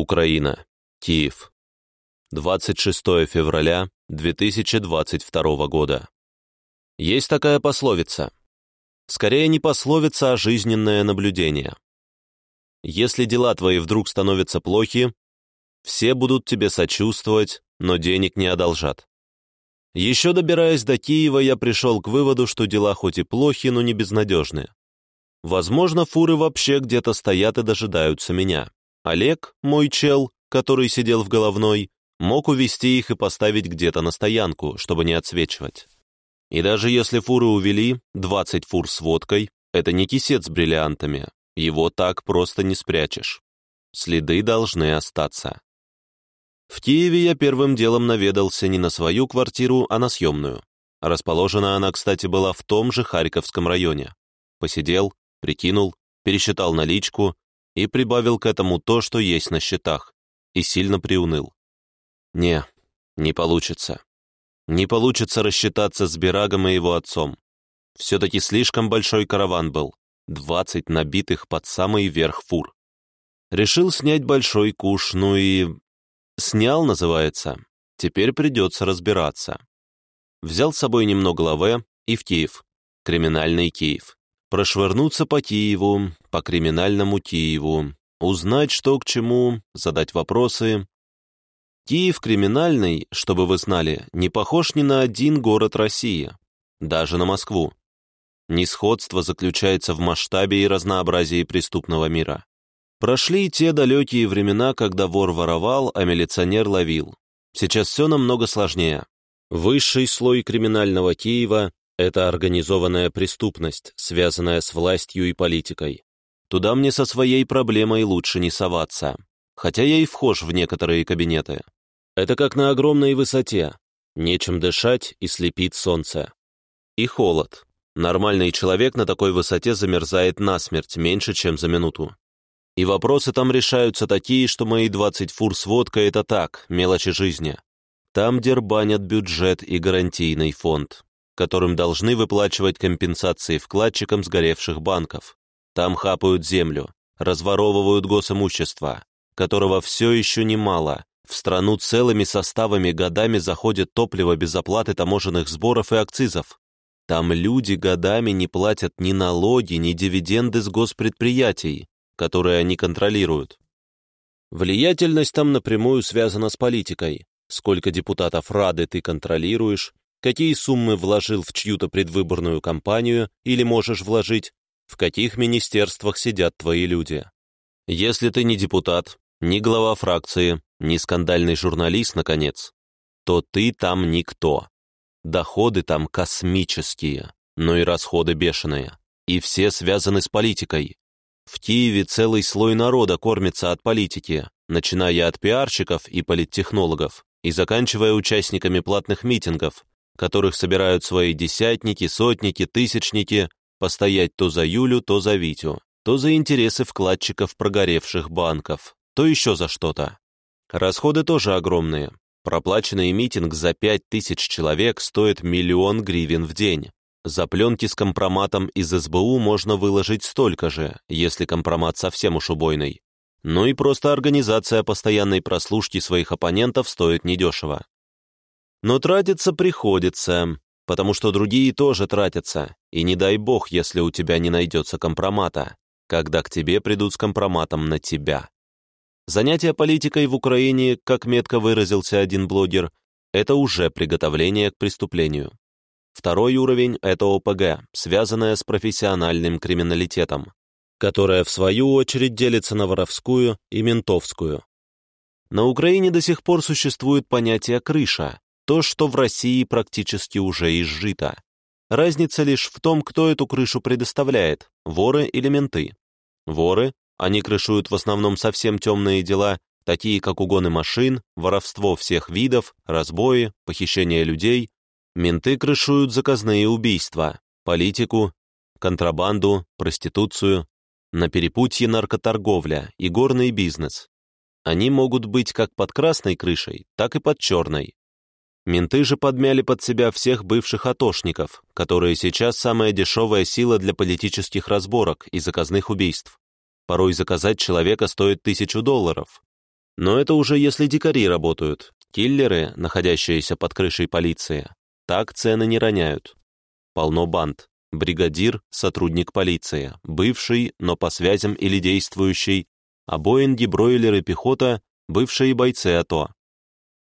Украина. Киев. 26 февраля 2022 года. Есть такая пословица. Скорее не пословица, а жизненное наблюдение. Если дела твои вдруг становятся плохи, все будут тебе сочувствовать, но денег не одолжат. Еще добираясь до Киева, я пришел к выводу, что дела хоть и плохи, но не безнадежные. Возможно, фуры вообще где-то стоят и дожидаются меня. Олег, мой чел, который сидел в головной, мог увести их и поставить где-то на стоянку, чтобы не отсвечивать. И даже если фуры увели, 20 фур с водкой — это не кисет с бриллиантами, его так просто не спрячешь. Следы должны остаться. В Киеве я первым делом наведался не на свою квартиру, а на съемную. Расположена она, кстати, была в том же Харьковском районе. Посидел, прикинул, пересчитал наличку и прибавил к этому то, что есть на счетах, и сильно приуныл. Не, не получится. Не получится рассчитаться с Бирагом и его отцом. Все-таки слишком большой караван был, двадцать набитых под самый верх фур. Решил снять большой куш, ну и Снял, называется. Теперь придется разбираться. Взял с собой немного лаве и в Киев. Криминальный Киев. Прошвырнуться по Киеву, по криминальному Киеву. Узнать, что к чему, задать вопросы. Киев криминальный, чтобы вы знали, не похож ни на один город России. Даже на Москву. Несходство заключается в масштабе и разнообразии преступного мира. Прошли те далекие времена, когда вор воровал, а милиционер ловил. Сейчас все намного сложнее. Высший слой криминального Киева — это организованная преступность, связанная с властью и политикой. Туда мне со своей проблемой лучше не соваться. Хотя я и вхож в некоторые кабинеты. Это как на огромной высоте. Нечем дышать и слепит солнце. И холод. Нормальный человек на такой высоте замерзает насмерть меньше, чем за минуту. И вопросы там решаются такие, что мои 20 фур с водкой — это так, мелочи жизни. Там дербанят бюджет и гарантийный фонд, которым должны выплачивать компенсации вкладчикам сгоревших банков. Там хапают землю, разворовывают госимущество, которого все еще немало. В страну целыми составами годами заходит топливо без оплаты таможенных сборов и акцизов. Там люди годами не платят ни налоги, ни дивиденды с госпредприятий, которые они контролируют. Влиятельность там напрямую связана с политикой. Сколько депутатов Рады ты контролируешь, какие суммы вложил в чью-то предвыборную кампанию или можешь вложить, в каких министерствах сидят твои люди. Если ты не депутат, не глава фракции, не скандальный журналист, наконец, то ты там никто. Доходы там космические, но и расходы бешеные. И все связаны с политикой. В Киеве целый слой народа кормится от политики, начиная от пиарщиков и политтехнологов и заканчивая участниками платных митингов, которых собирают свои десятники, сотники, тысячники постоять то за Юлю, то за Витю, то за интересы вкладчиков прогоревших банков, то еще за что-то. Расходы тоже огромные. Проплаченный митинг за пять тысяч человек стоит миллион гривен в день. За пленки с компроматом из СБУ можно выложить столько же, если компромат совсем уж убойный. Ну и просто организация постоянной прослушки своих оппонентов стоит недешево. Но тратиться приходится, потому что другие тоже тратятся, и не дай бог, если у тебя не найдется компромата, когда к тебе придут с компроматом на тебя. Занятие политикой в Украине, как метко выразился один блогер, это уже приготовление к преступлению. Второй уровень — это ОПГ, связанная с профессиональным криминалитетом, которая, в свою очередь, делится на воровскую и ментовскую. На Украине до сих пор существует понятие «крыша», то, что в России практически уже изжито. Разница лишь в том, кто эту крышу предоставляет — воры или менты. Воры, они крышуют в основном совсем темные дела, такие как угоны машин, воровство всех видов, разбои, похищение людей, Менты крышуют заказные убийства, политику, контрабанду, проституцию, на перепутье наркоторговля и горный бизнес. Они могут быть как под красной крышей, так и под черной. Менты же подмяли под себя всех бывших атошников, которые сейчас самая дешевая сила для политических разборок и заказных убийств. Порой заказать человека стоит тысячу долларов. Но это уже если дикари работают. Киллеры, находящиеся под крышей полиции, так цены не роняют. Полно банд. Бригадир — сотрудник полиции, бывший, но по связям или действующий, а Боинги, бройлеры, пехота — бывшие бойцы АТО.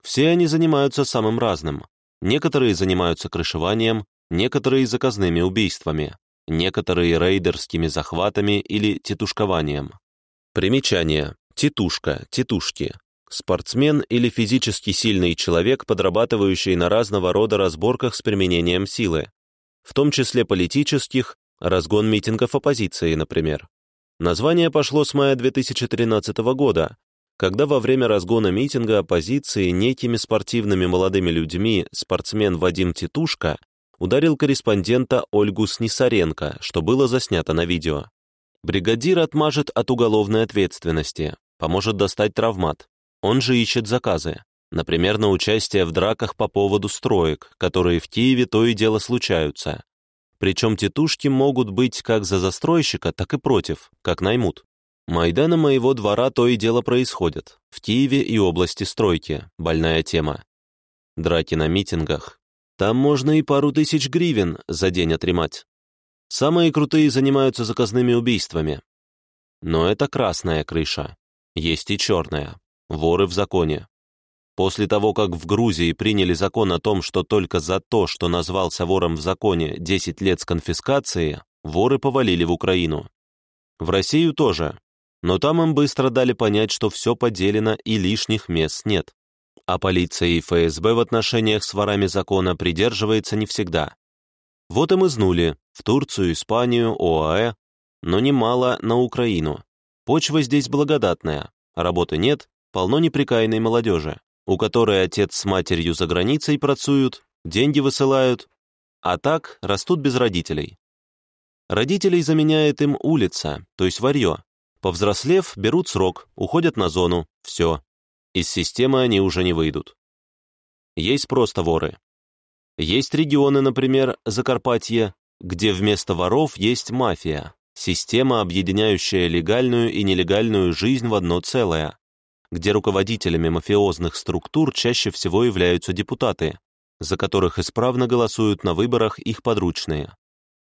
Все они занимаются самым разным. Некоторые занимаются крышеванием, некоторые заказными убийствами, некоторые рейдерскими захватами или тетушкованием. Примечание. Тетушка, тетушки. Спортсмен или физически сильный человек, подрабатывающий на разного рода разборках с применением силы, в том числе политических, разгон митингов оппозиции, например. Название пошло с мая 2013 года, когда во время разгона митинга оппозиции некими спортивными молодыми людьми спортсмен Вадим Титушка ударил корреспондента Ольгу Снисаренко, что было заснято на видео. Бригадир отмажет от уголовной ответственности, поможет достать травмат. Он же ищет заказы. Например, на участие в драках по поводу строек, которые в Киеве то и дело случаются. Причем тетушки могут быть как за застройщика, так и против, как наймут. Майдана моего двора то и дело происходит. В Киеве и области стройки. Больная тема. Драки на митингах. Там можно и пару тысяч гривен за день отремать. Самые крутые занимаются заказными убийствами. Но это красная крыша. Есть и черная. Воры в законе. После того, как в Грузии приняли закон о том, что только за то, что назвался вором в законе 10 лет с конфискацией, воры повалили в Украину. В Россию тоже, но там им быстро дали понять, что все поделено и лишних мест нет. А полиция и ФСБ в отношениях с ворами закона придерживается не всегда. Вот и мызнули в Турцию, Испанию, ОАЭ, но немало на Украину. Почва здесь благодатная, работы нет, полно неприкаянной молодежи, у которой отец с матерью за границей працуют, деньги высылают, а так растут без родителей. Родителей заменяет им улица, то есть варье, Повзрослев, берут срок, уходят на зону, все. Из системы они уже не выйдут. Есть просто воры. Есть регионы, например, Закарпатье, где вместо воров есть мафия, система, объединяющая легальную и нелегальную жизнь в одно целое, где руководителями мафиозных структур чаще всего являются депутаты, за которых исправно голосуют на выборах их подручные.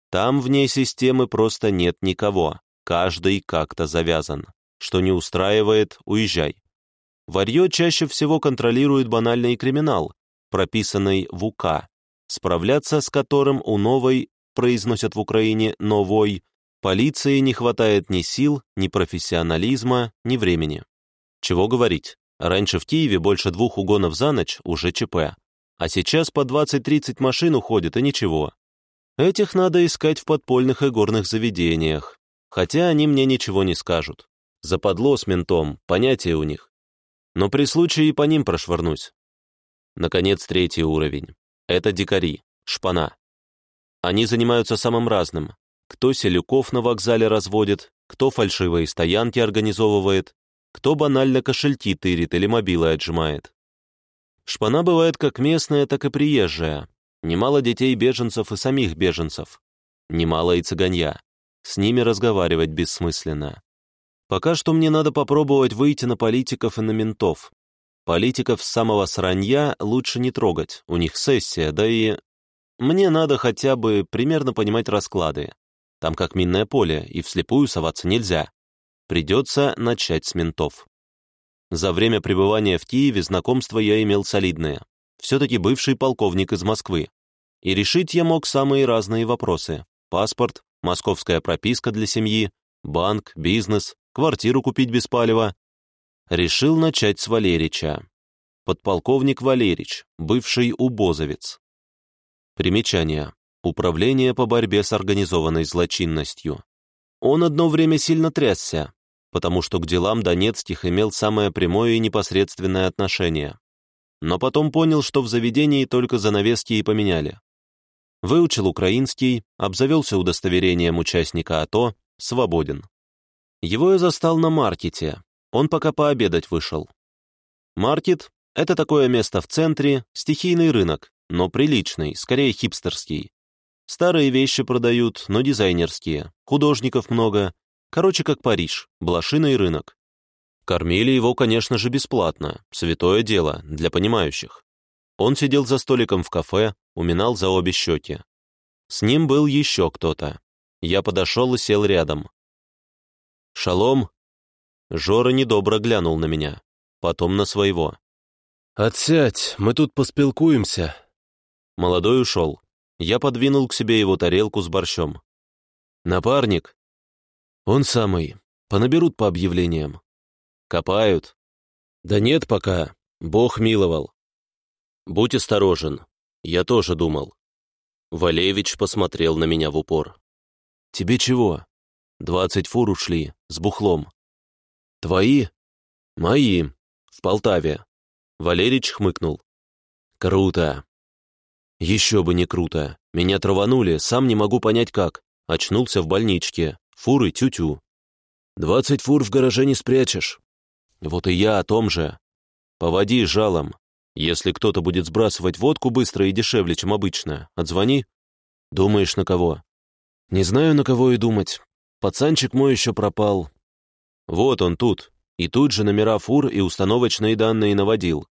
Там вне системы просто нет никого. Каждый как-то завязан. Что не устраивает, уезжай. Варье чаще всего контролирует банальный криминал, прописанный в УК, справляться с которым у новой, произносят в Украине «новой», полиции не хватает ни сил, ни профессионализма, ни времени. Чего говорить, раньше в Киеве больше двух угонов за ночь уже ЧП, а сейчас по 20-30 машин уходит и ничего. Этих надо искать в подпольных и горных заведениях, Хотя они мне ничего не скажут. Западло с ментом, понятие у них. Но при случае и по ним прошвырнусь. Наконец, третий уровень. Это дикари, шпана. Они занимаются самым разным. Кто селюков на вокзале разводит, кто фальшивые стоянки организовывает, кто банально кошельки тырит или мобилы отжимает. Шпана бывает как местная, так и приезжая. Немало детей беженцев и самих беженцев. Немало и цыганья. С ними разговаривать бессмысленно. Пока что мне надо попробовать выйти на политиков и на ментов. Политиков с самого сранья лучше не трогать, у них сессия, да и... Мне надо хотя бы примерно понимать расклады. Там как минное поле, и вслепую соваться нельзя. Придется начать с ментов. За время пребывания в Киеве знакомства я имел солидные. Все-таки бывший полковник из Москвы. И решить я мог самые разные вопросы. Паспорт, московская прописка для семьи, банк, бизнес, квартиру купить без палева. Решил начать с Валерича. Подполковник Валерич, бывший убозовец. Примечание. Управление по борьбе с организованной злочинностью. Он одно время сильно трясся, потому что к делам Донецких имел самое прямое и непосредственное отношение. Но потом понял, что в заведении только занавески и поменяли. Выучил украинский, обзавелся удостоверением участника АТО, свободен. Его я застал на маркете, он пока пообедать вышел. Маркет — это такое место в центре, стихийный рынок, но приличный, скорее хипстерский. Старые вещи продают, но дизайнерские, художников много. Короче, как Париж, блошиный рынок. Кормили его, конечно же, бесплатно, святое дело, для понимающих. Он сидел за столиком в кафе, уминал за обе щеки. С ним был еще кто-то. Я подошел и сел рядом. «Шалом!» Жора недобро глянул на меня, потом на своего. «Отсядь, мы тут поспелкуемся». Молодой ушел. Я подвинул к себе его тарелку с борщом. «Напарник?» «Он самый. Понаберут по объявлениям». «Копают?» «Да нет пока. Бог миловал». «Будь осторожен. Я тоже думал». Валевич посмотрел на меня в упор. «Тебе чего? Двадцать фур ушли, с бухлом». «Твои?» «Мои. В Полтаве». Валерич хмыкнул. «Круто!» «Еще бы не круто. Меня траванули, сам не могу понять как. Очнулся в больничке. Фуры тю-тю. Двадцать фур в гараже не спрячешь. Вот и я о том же. Поводи жалом. Если кто-то будет сбрасывать водку быстро и дешевле, чем обычно, отзвони. Думаешь, на кого? Не знаю, на кого и думать. Пацанчик мой еще пропал. Вот он тут, и тут же номера фур и установочные данные наводил.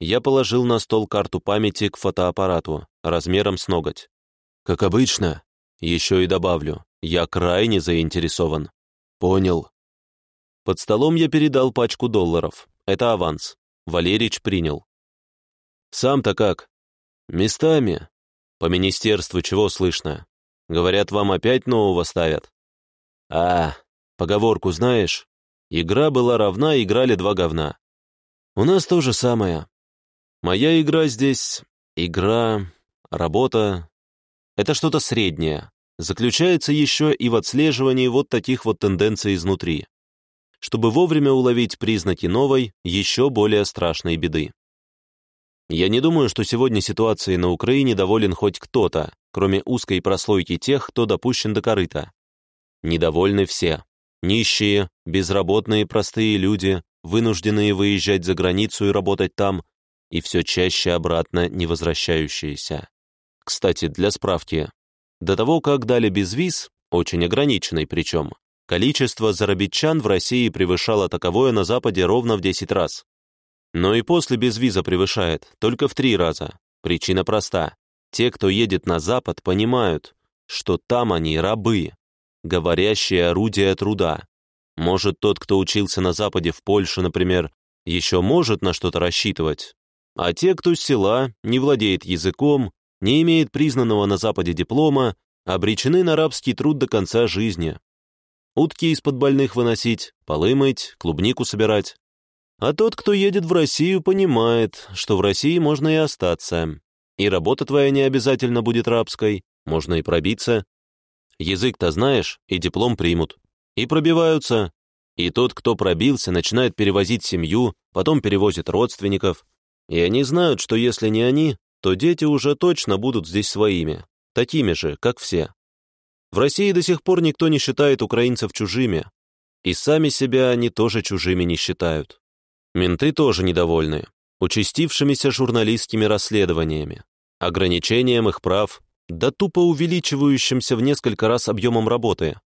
Я положил на стол карту памяти к фотоаппарату, размером с ноготь. Как обычно, еще и добавлю, я крайне заинтересован. Понял. Под столом я передал пачку долларов. Это аванс. Валерич принял. Сам-то как? Местами. По министерству чего слышно? Говорят, вам опять нового ставят? А, поговорку знаешь? Игра была равна, играли два говна. У нас то же самое. Моя игра здесь... Игра... Работа... Это что-то среднее. Заключается еще и в отслеживании вот таких вот тенденций изнутри. Чтобы вовремя уловить признаки новой, еще более страшной беды. Я не думаю, что сегодня ситуацией на Украине доволен хоть кто-то, кроме узкой прослойки тех, кто допущен до корыта. Недовольны все. Нищие, безработные простые люди, вынужденные выезжать за границу и работать там, и все чаще обратно не возвращающиеся. Кстати, для справки, до того, как дали безвиз, очень ограниченный причем, количество зарабитчан в России превышало таковое на Западе ровно в 10 раз. Но и после безвиза превышает, только в три раза. Причина проста. Те, кто едет на Запад, понимают, что там они рабы, говорящее орудие труда. Может, тот, кто учился на Западе в Польше, например, еще может на что-то рассчитывать, а те, кто с села, не владеет языком, не имеет признанного на Западе диплома, обречены на рабский труд до конца жизни. Утки из-под больных выносить, полы мыть, клубнику собирать. А тот, кто едет в Россию, понимает, что в России можно и остаться. И работа твоя не обязательно будет рабской, можно и пробиться, Язык-то знаешь, и диплом примут. И пробиваются. И тот, кто пробился, начинает перевозить семью, потом перевозит родственников. И они знают, что если не они, то дети уже точно будут здесь своими, такими же, как все. В России до сих пор никто не считает украинцев чужими, и сами себя они тоже чужими не считают. Менты тоже недовольны, участившимися журналистскими расследованиями, ограничением их прав да тупо увеличивающимся в несколько раз объемом работы.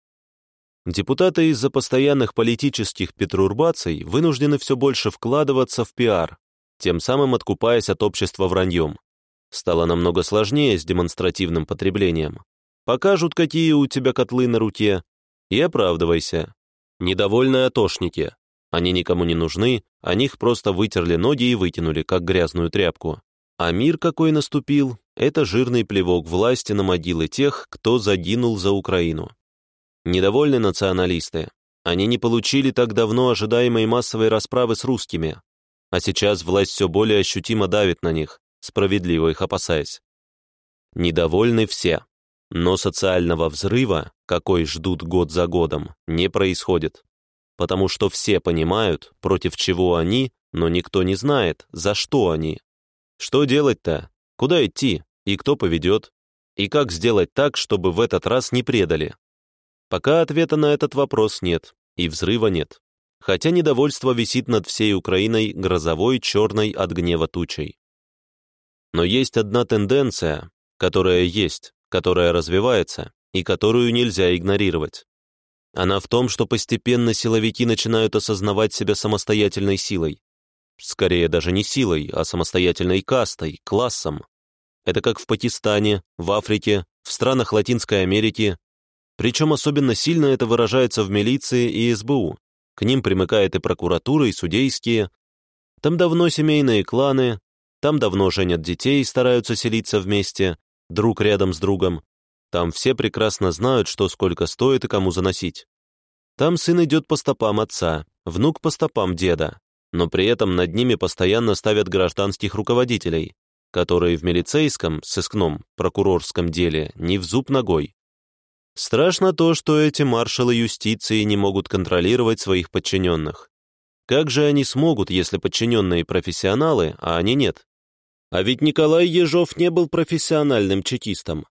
Депутаты из-за постоянных политических петрурбаций вынуждены все больше вкладываться в пиар, тем самым откупаясь от общества враньем. Стало намного сложнее с демонстративным потреблением. Покажут, какие у тебя котлы на руке, и оправдывайся. Недовольные атошники. Они никому не нужны, о них просто вытерли ноги и вытянули, как грязную тряпку. А мир какой наступил, это жирный плевок власти на могилы тех, кто загинул за Украину. Недовольны националисты. Они не получили так давно ожидаемой массовой расправы с русскими, а сейчас власть все более ощутимо давит на них, справедливо их опасаясь. Недовольны все, но социального взрыва, какой ждут год за годом, не происходит, потому что все понимают, против чего они, но никто не знает, за что они. Что делать-то? Куда идти? И кто поведет? И как сделать так, чтобы в этот раз не предали? Пока ответа на этот вопрос нет, и взрыва нет. Хотя недовольство висит над всей Украиной грозовой черной от гнева тучей. Но есть одна тенденция, которая есть, которая развивается и которую нельзя игнорировать. Она в том, что постепенно силовики начинают осознавать себя самостоятельной силой. Скорее даже не силой, а самостоятельной кастой, классом. Это как в Пакистане, в Африке, в странах Латинской Америки. Причем особенно сильно это выражается в милиции и СБУ. К ним примыкает и прокуратура, и судейские. Там давно семейные кланы, там давно женят детей и стараются селиться вместе, друг рядом с другом. Там все прекрасно знают, что сколько стоит и кому заносить. Там сын идет по стопам отца, внук по стопам деда, но при этом над ними постоянно ставят гражданских руководителей, которые в милицейском, сыскном, прокурорском деле не в зуб ногой. Страшно то, что эти маршалы юстиции не могут контролировать своих подчиненных. Как же они смогут, если подчиненные профессионалы, а они нет? А ведь Николай Ежов не был профессиональным чекистом.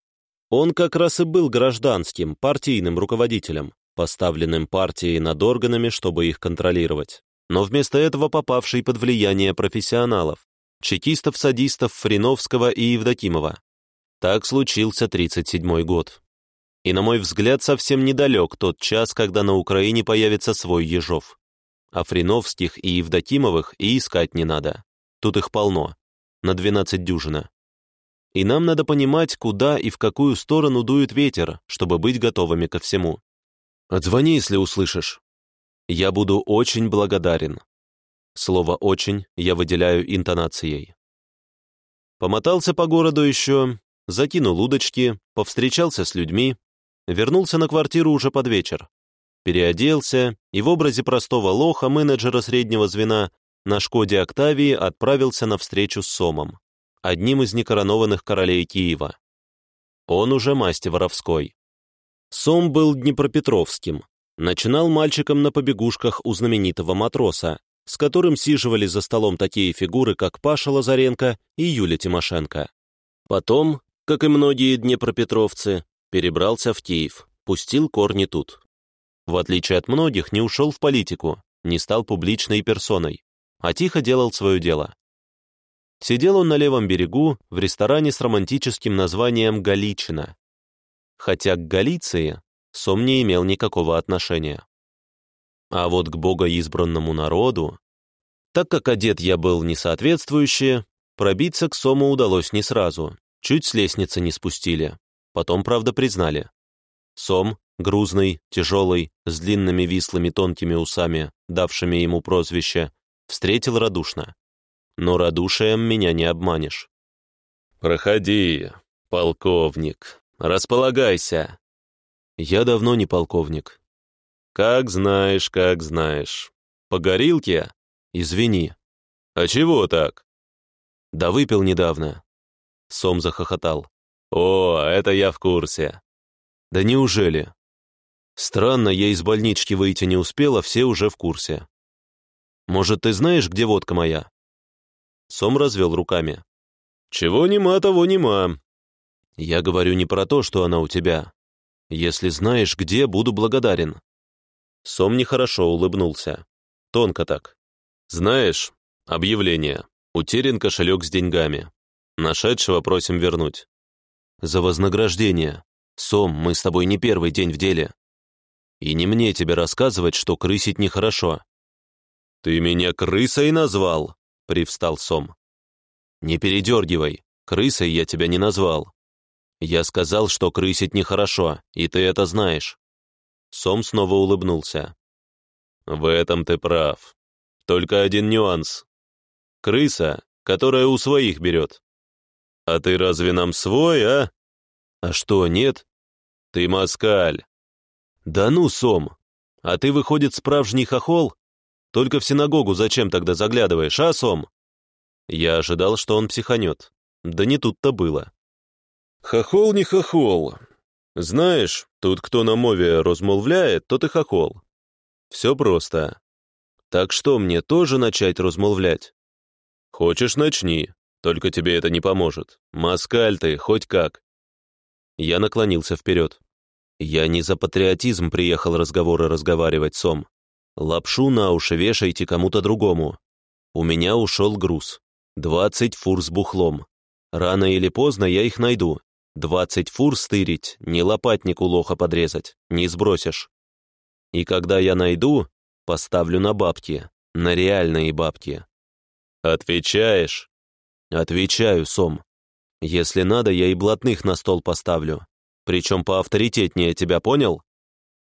Он как раз и был гражданским, партийным руководителем, поставленным партией над органами, чтобы их контролировать. Но вместо этого попавший под влияние профессионалов, чекистов-садистов Фриновского и Евдокимова. Так случился 37-й год. И, на мой взгляд, совсем недалек тот час, когда на Украине появится свой Ежов. А Фриновских и Евдокимовых и искать не надо. Тут их полно. На 12 дюжина и нам надо понимать, куда и в какую сторону дует ветер, чтобы быть готовыми ко всему. Отзвони, если услышишь. Я буду очень благодарен. Слово «очень» я выделяю интонацией. Помотался по городу еще, закинул удочки, повстречался с людьми, вернулся на квартиру уже под вечер. Переоделся, и в образе простого лоха менеджера среднего звена на «Шкоде Октавии» отправился на встречу с Сомом одним из некоронованных королей Киева. Он уже масти воровской. Сом был днепропетровским. Начинал мальчиком на побегушках у знаменитого матроса, с которым сиживали за столом такие фигуры, как Паша Лазаренко и Юля Тимошенко. Потом, как и многие днепропетровцы, перебрался в Киев, пустил корни тут. В отличие от многих, не ушел в политику, не стал публичной персоной, а тихо делал свое дело. Сидел он на левом берегу в ресторане с романтическим названием «Галичина». Хотя к Галиции Сом не имел никакого отношения. А вот к богоизбранному народу, так как одет я был несоответствующе, пробиться к Сому удалось не сразу, чуть с лестницы не спустили. Потом, правда, признали. Сом, грузный, тяжелый, с длинными вислыми тонкими усами, давшими ему прозвище, встретил радушно но радушием меня не обманешь. «Проходи, полковник, располагайся». «Я давно не полковник». «Как знаешь, как знаешь. По горилке? Извини». «А чего так?» «Да выпил недавно». Сом захохотал. «О, это я в курсе». «Да неужели?» «Странно, я из больнички выйти не успел, а все уже в курсе». «Может, ты знаешь, где водка моя?» Сом развел руками. «Чего нема, того нема». «Я говорю не про то, что она у тебя. Если знаешь, где, буду благодарен». Сом нехорошо улыбнулся. Тонко так. «Знаешь, объявление. Утерян кошелек с деньгами. Нашедшего просим вернуть». «За вознаграждение. Сом, мы с тобой не первый день в деле. И не мне тебе рассказывать, что крысить нехорошо». «Ты меня крысой назвал?» — привстал Сом. «Не передергивай, крысой я тебя не назвал. Я сказал, что крысить нехорошо, и ты это знаешь». Сом снова улыбнулся. «В этом ты прав. Только один нюанс. Крыса, которая у своих берет. А ты разве нам свой, а? А что, нет? Ты москаль. Да ну, Сом, а ты, выходит, справжний хохол? Только в синагогу зачем тогда заглядываешь, а, Сом?» Я ожидал, что он психанет. Да не тут-то было. «Хохол не хохол. Знаешь, тут кто на мове размолвляет, тот и хохол. Все просто. Так что, мне тоже начать размолвлять?» «Хочешь, начни, только тебе это не поможет. Москаль ты, хоть как». Я наклонился вперед. Я не за патриотизм приехал разговоры разговаривать, Сом. Лапшу на уши вешайте кому-то другому. У меня ушел груз. Двадцать фур с бухлом. Рано или поздно я их найду. Двадцать фур стырить, не лопатнику лоха подрезать, не сбросишь. И когда я найду, поставлю на бабки, на реальные бабки. Отвечаешь? Отвечаю, Сом. Если надо, я и блатных на стол поставлю. Причем поавторитетнее, тебя понял?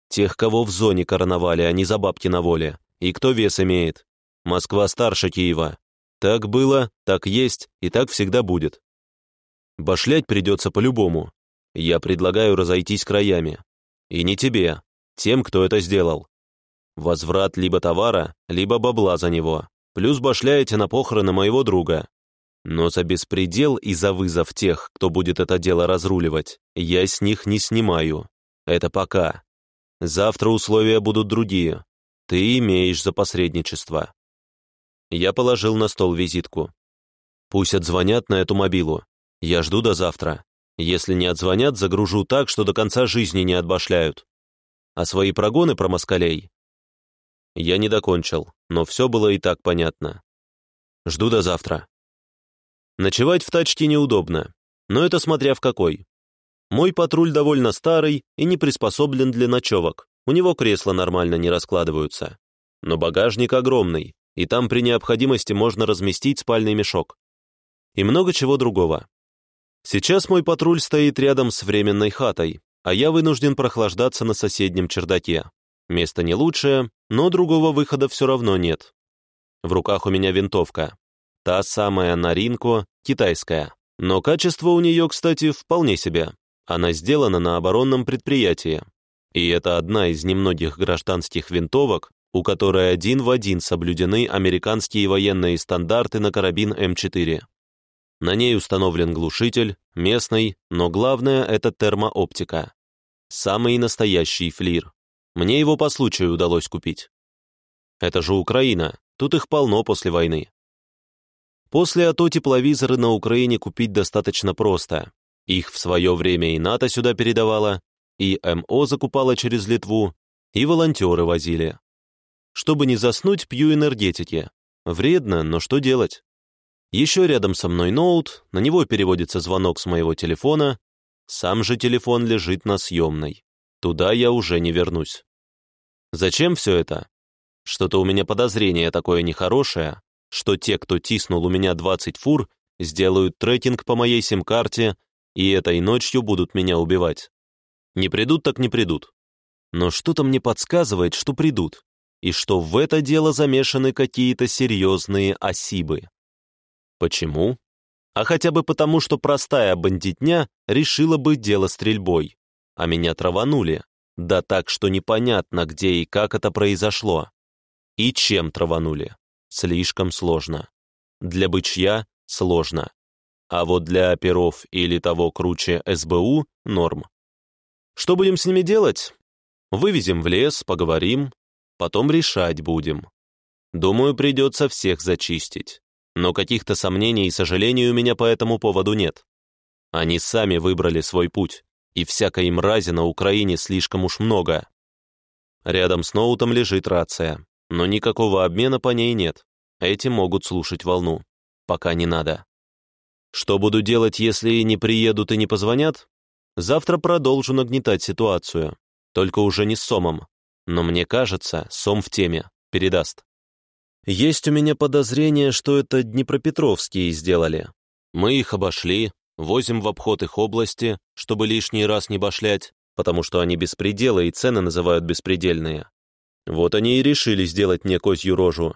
Тех, кого в зоне короновали, а не за бабки на воле. И кто вес имеет. Москва старше Киева. Так было, так есть и так всегда будет. Башлять придется по-любому. Я предлагаю разойтись краями. И не тебе, тем, кто это сделал. Возврат либо товара, либо бабла за него. Плюс башляете на похороны моего друга. Но за беспредел и за вызов тех, кто будет это дело разруливать, я с них не снимаю. Это пока. Завтра условия будут другие. Ты имеешь за посредничество. Я положил на стол визитку. Пусть отзвонят на эту мобилу. Я жду до завтра. Если не отзвонят, загружу так, что до конца жизни не отбашляют. А свои прогоны про москалей? Я не докончил, но все было и так понятно. Жду до завтра. Ночевать в тачке неудобно, но это смотря в какой. Мой патруль довольно старый и не приспособлен для ночевок. У него кресла нормально не раскладываются. Но багажник огромный, и там при необходимости можно разместить спальный мешок. И много чего другого. Сейчас мой патруль стоит рядом с временной хатой, а я вынужден прохлаждаться на соседнем чердаке. Место не лучшее, но другого выхода все равно нет. В руках у меня винтовка. Та самая Наринко, китайская. Но качество у нее, кстати, вполне себе. Она сделана на оборонном предприятии. И это одна из немногих гражданских винтовок, у которой один в один соблюдены американские военные стандарты на карабин М4. На ней установлен глушитель, местный, но главное — это термооптика. Самый настоящий флир. Мне его по случаю удалось купить. Это же Украина, тут их полно после войны. После АТО тепловизоры на Украине купить достаточно просто. Их в свое время и НАТО сюда передавала, и МО закупала через Литву, и волонтеры возили. Чтобы не заснуть, пью энергетики. Вредно, но что делать? Еще рядом со мной ноут, на него переводится звонок с моего телефона, сам же телефон лежит на съемной. Туда я уже не вернусь. Зачем все это? Что-то у меня подозрение такое нехорошее, что те, кто тиснул у меня 20 фур, сделают трекинг по моей сим-карте и этой ночью будут меня убивать. Не придут, так не придут. Но что-то мне подсказывает, что придут, и что в это дело замешаны какие-то серьезные осибы. Почему? А хотя бы потому, что простая бандитня решила бы дело стрельбой, а меня траванули, да так, что непонятно, где и как это произошло. И чем траванули. Слишком сложно. Для бычья — сложно. А вот для оперов или того круче СБУ — норм. Что будем с ними делать? Вывезем в лес, поговорим, потом решать будем. Думаю, придется всех зачистить но каких-то сомнений и сожалений у меня по этому поводу нет. Они сами выбрали свой путь, и всякой мрази на Украине слишком уж много. Рядом с ноутом лежит рация, но никакого обмена по ней нет. Эти могут слушать волну. Пока не надо. Что буду делать, если не приедут и не позвонят? Завтра продолжу нагнетать ситуацию. Только уже не с Сомом. Но мне кажется, Сом в теме. Передаст. Есть у меня подозрение, что это Днепропетровские сделали. Мы их обошли, возим в обход их области, чтобы лишний раз не башлять, потому что они беспредела и цены называют беспредельные. Вот они и решили сделать мне козью рожу.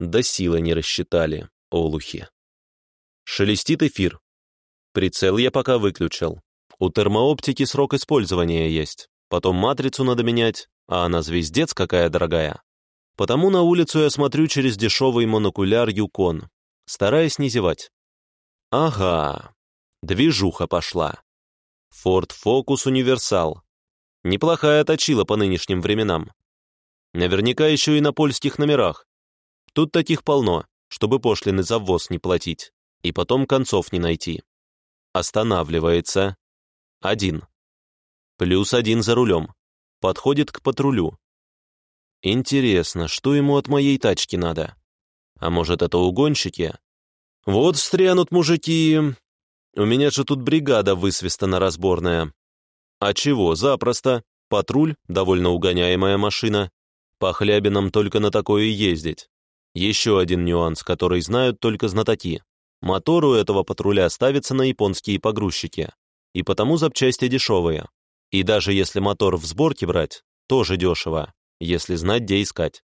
Да силы не рассчитали, олухи. Шелестит эфир. Прицел я пока выключил. У термооптики срок использования есть. Потом матрицу надо менять, а она звездец какая дорогая. Потому на улицу я смотрю через дешевый монокуляр Юкон, стараясь не зевать. Ага, движуха пошла. Ford Focus Универсал. Неплохая точила по нынешним временам. Наверняка еще и на польских номерах. Тут таких полно, чтобы пошлины за ввоз не платить, и потом концов не найти. Останавливается. Один. Плюс один за рулем. Подходит к патрулю. Интересно, что ему от моей тачки надо? А может, это угонщики? Вот встрянут мужики. У меня же тут бригада высвистана разборная. А чего, запросто. Патруль — довольно угоняемая машина. По хлябинам только на такое ездить. Еще один нюанс, который знают только знатоки. Мотор у этого патруля ставится на японские погрузчики, и потому запчасти дешевые. И даже если мотор в сборке брать, тоже дешево, если знать, где искать.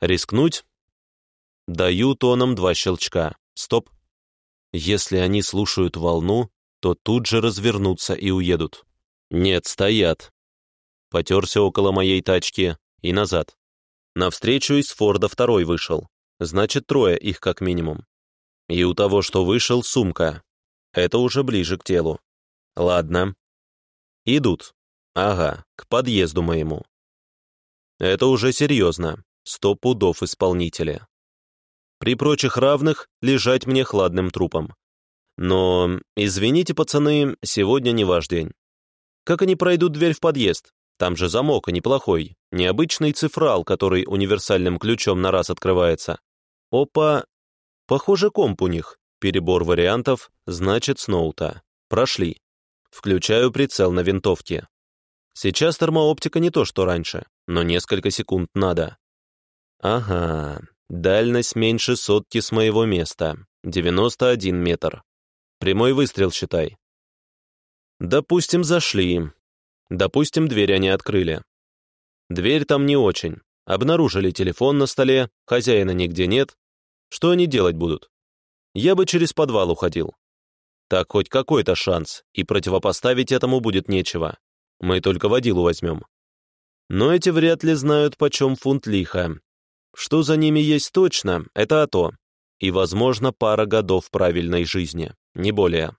Рискнуть? Даю тоном два щелчка. Стоп. Если они слушают волну, то тут же развернутся и уедут. Нет, стоят. Потерся около моей тачки и назад. Навстречу из Форда второй вышел. Значит, трое их как минимум. И у того, что вышел, сумка. Это уже ближе к телу. Ладно. Идут. Ага, к подъезду моему. Это уже серьезно. Сто пудов исполнителя. При прочих равных лежать мне хладным трупом. Но, извините, пацаны, сегодня не ваш день. Как они пройдут дверь в подъезд? Там же замок, и неплохой. Необычный цифрал, который универсальным ключом на раз открывается. Опа, Похоже, комп у них. Перебор вариантов, значит, сноута. Прошли. Включаю прицел на винтовке. Сейчас термооптика не то, что раньше, но несколько секунд надо. Ага, дальность меньше сотки с моего места. 91 метр. Прямой выстрел, считай. Допустим, зашли. Допустим, дверь они открыли. Дверь там не очень. Обнаружили телефон на столе, хозяина нигде нет, что они делать будут? Я бы через подвал уходил. Так хоть какой-то шанс, и противопоставить этому будет нечего. Мы только водилу возьмем. Но эти вряд ли знают, почем фунт лиха. Что за ними есть точно, это АТО. И, возможно, пара годов правильной жизни, не более.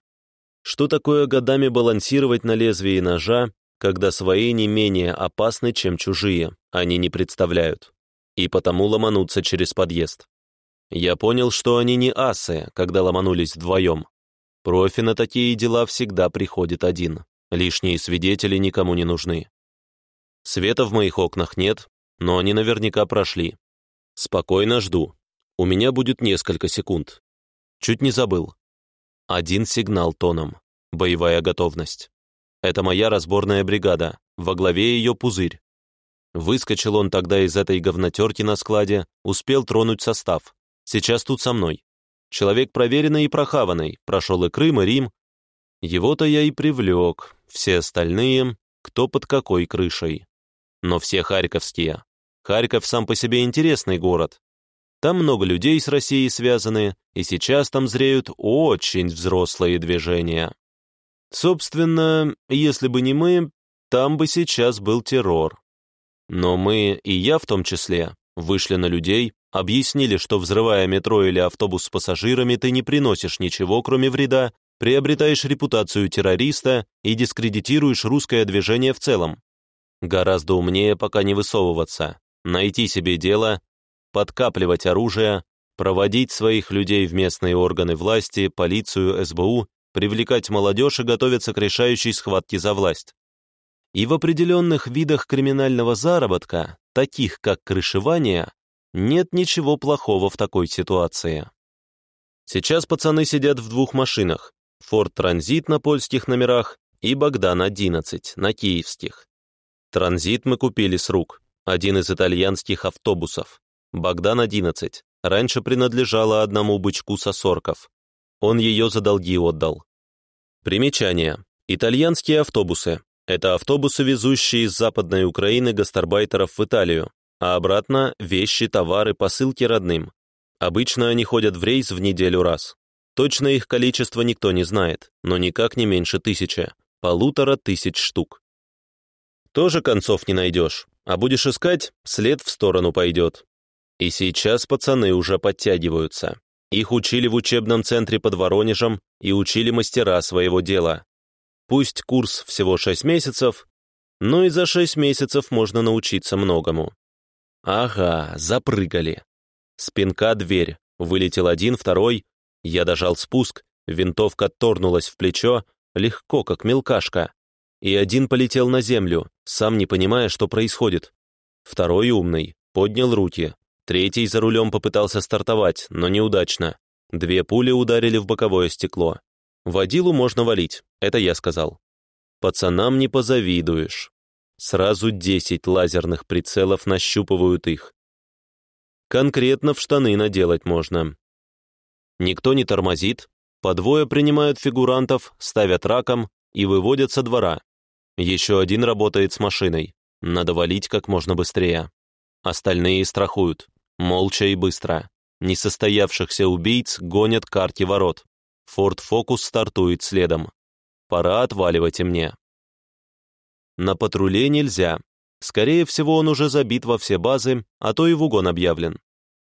Что такое годами балансировать на лезвии ножа, когда свои не менее опасны, чем чужие, они не представляют. И потому ломануться через подъезд. Я понял, что они не асы, когда ломанулись вдвоем. Профи на такие дела всегда приходит один. Лишние свидетели никому не нужны. Света в моих окнах нет, но они наверняка прошли. Спокойно жду. У меня будет несколько секунд. Чуть не забыл. Один сигнал тоном. Боевая готовность. Это моя разборная бригада, во главе ее пузырь. Выскочил он тогда из этой говнотерки на складе, успел тронуть состав. Сейчас тут со мной. Человек проверенный и прохаванный, прошел и Крым, и Рим. Его-то я и привлек, все остальные, кто под какой крышей. Но все харьковские. Харьков сам по себе интересный город. Там много людей с Россией связаны, и сейчас там зреют очень взрослые движения. Собственно, если бы не мы, там бы сейчас был террор. Но мы, и я в том числе, вышли на людей, Объяснили, что взрывая метро или автобус с пассажирами, ты не приносишь ничего, кроме вреда, приобретаешь репутацию террориста и дискредитируешь русское движение в целом. Гораздо умнее пока не высовываться, найти себе дело, подкапливать оружие, проводить своих людей в местные органы власти, полицию, СБУ, привлекать молодежь и готовиться к решающей схватке за власть. И в определенных видах криминального заработка, таких как крышевание, нет ничего плохого в такой ситуации. Сейчас пацаны сидят в двух машинах. Форд Транзит на польских номерах и Богдан-11 на киевских. Транзит мы купили с рук. Один из итальянских автобусов. Богдан-11 раньше принадлежала одному бычку сосорков. Он ее за долги отдал. Примечание. Итальянские автобусы. Это автобусы, везущие из Западной Украины гастарбайтеров в Италию а обратно вещи, товары, посылки родным. Обычно они ходят в рейс в неделю раз. Точно их количество никто не знает, но никак не меньше тысячи, полутора тысяч штук. Тоже концов не найдешь, а будешь искать, след в сторону пойдет. И сейчас пацаны уже подтягиваются. Их учили в учебном центре под Воронежем и учили мастера своего дела. Пусть курс всего 6 месяцев, но и за 6 месяцев можно научиться многому. Ага, запрыгали. Спинка дверь. Вылетел один, второй. Я дожал спуск, винтовка торнулась в плечо, легко, как мелкашка. И один полетел на землю, сам не понимая, что происходит. Второй умный, поднял руки. Третий за рулем попытался стартовать, но неудачно. Две пули ударили в боковое стекло. Водилу можно валить, это я сказал. Пацанам не позавидуешь. Сразу 10 лазерных прицелов нащупывают их. Конкретно в штаны наделать можно. Никто не тормозит, по двое принимают фигурантов, ставят раком и выводят со двора. Еще один работает с машиной. Надо валить как можно быстрее. Остальные страхуют. Молча и быстро. Несостоявшихся убийц гонят к арке ворот. Форд Фокус стартует следом. Пора отваливать и мне. На патруле нельзя. Скорее всего, он уже забит во все базы, а то и в угон объявлен.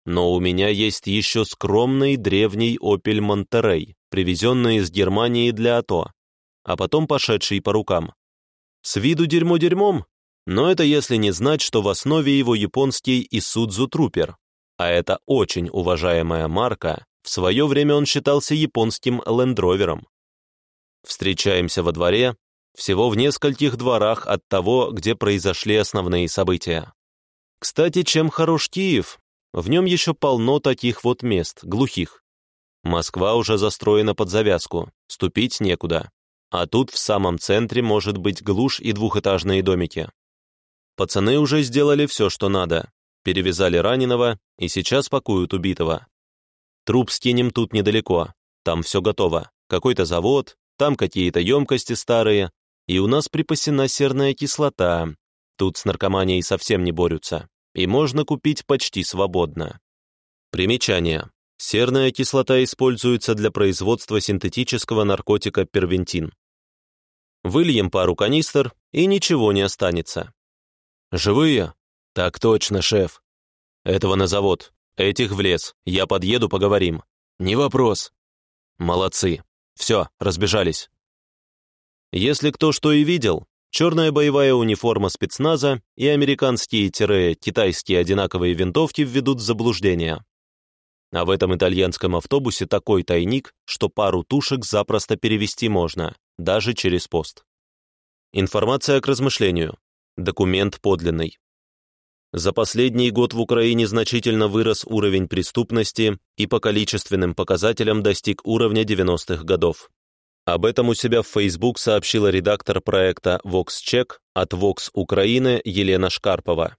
Но у меня есть еще скромный древний Opel Monterey, привезенный из Германии для АТО, а потом пошедший по рукам. С виду дерьмо дерьмом, но это если не знать, что в основе его японский Исудзу Трупер, а это очень уважаемая марка, в свое время он считался японским лендровером. Встречаемся во дворе, всего в нескольких дворах от того, где произошли основные события. Кстати, чем хорош Киев? В нем еще полно таких вот мест, глухих. Москва уже застроена под завязку, ступить некуда. А тут в самом центре может быть глушь и двухэтажные домики. Пацаны уже сделали все, что надо. Перевязали раненого и сейчас пакуют убитого. Труп скинем тут недалеко. Там все готово. Какой-то завод, там какие-то емкости старые, и у нас припасена серная кислота. Тут с наркоманией совсем не борются, и можно купить почти свободно. Примечание. Серная кислота используется для производства синтетического наркотика первентин. Выльем пару канистр, и ничего не останется. «Живые?» «Так точно, шеф». «Этого на завод, этих в лес, я подъеду, поговорим». «Не вопрос». «Молодцы. Все, разбежались». Если кто что и видел, черная боевая униформа спецназа и американские-китайские одинаковые винтовки введут в заблуждение. А в этом итальянском автобусе такой тайник, что пару тушек запросто перевести можно, даже через пост. Информация к размышлению. Документ подлинный. За последний год в Украине значительно вырос уровень преступности и по количественным показателям достиг уровня 90-х годов. Об этом у себя в Facebook сообщила редактор проекта VoxCheck от Vox Украины Елена Шкарпова.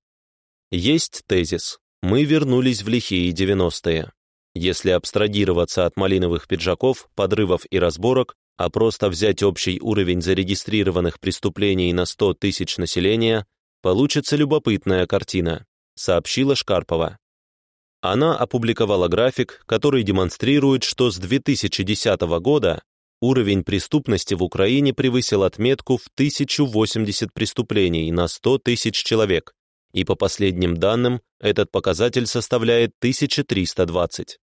Есть тезис. Мы вернулись в лихие 90-е. Если абстрагироваться от малиновых пиджаков, подрывов и разборок, а просто взять общий уровень зарегистрированных преступлений на 100 тысяч населения, получится любопытная картина, сообщила Шкарпова. Она опубликовала график, который демонстрирует, что с 2010 года уровень преступности в Украине превысил отметку в 1080 преступлений на 100 тысяч человек, и по последним данным этот показатель составляет 1320.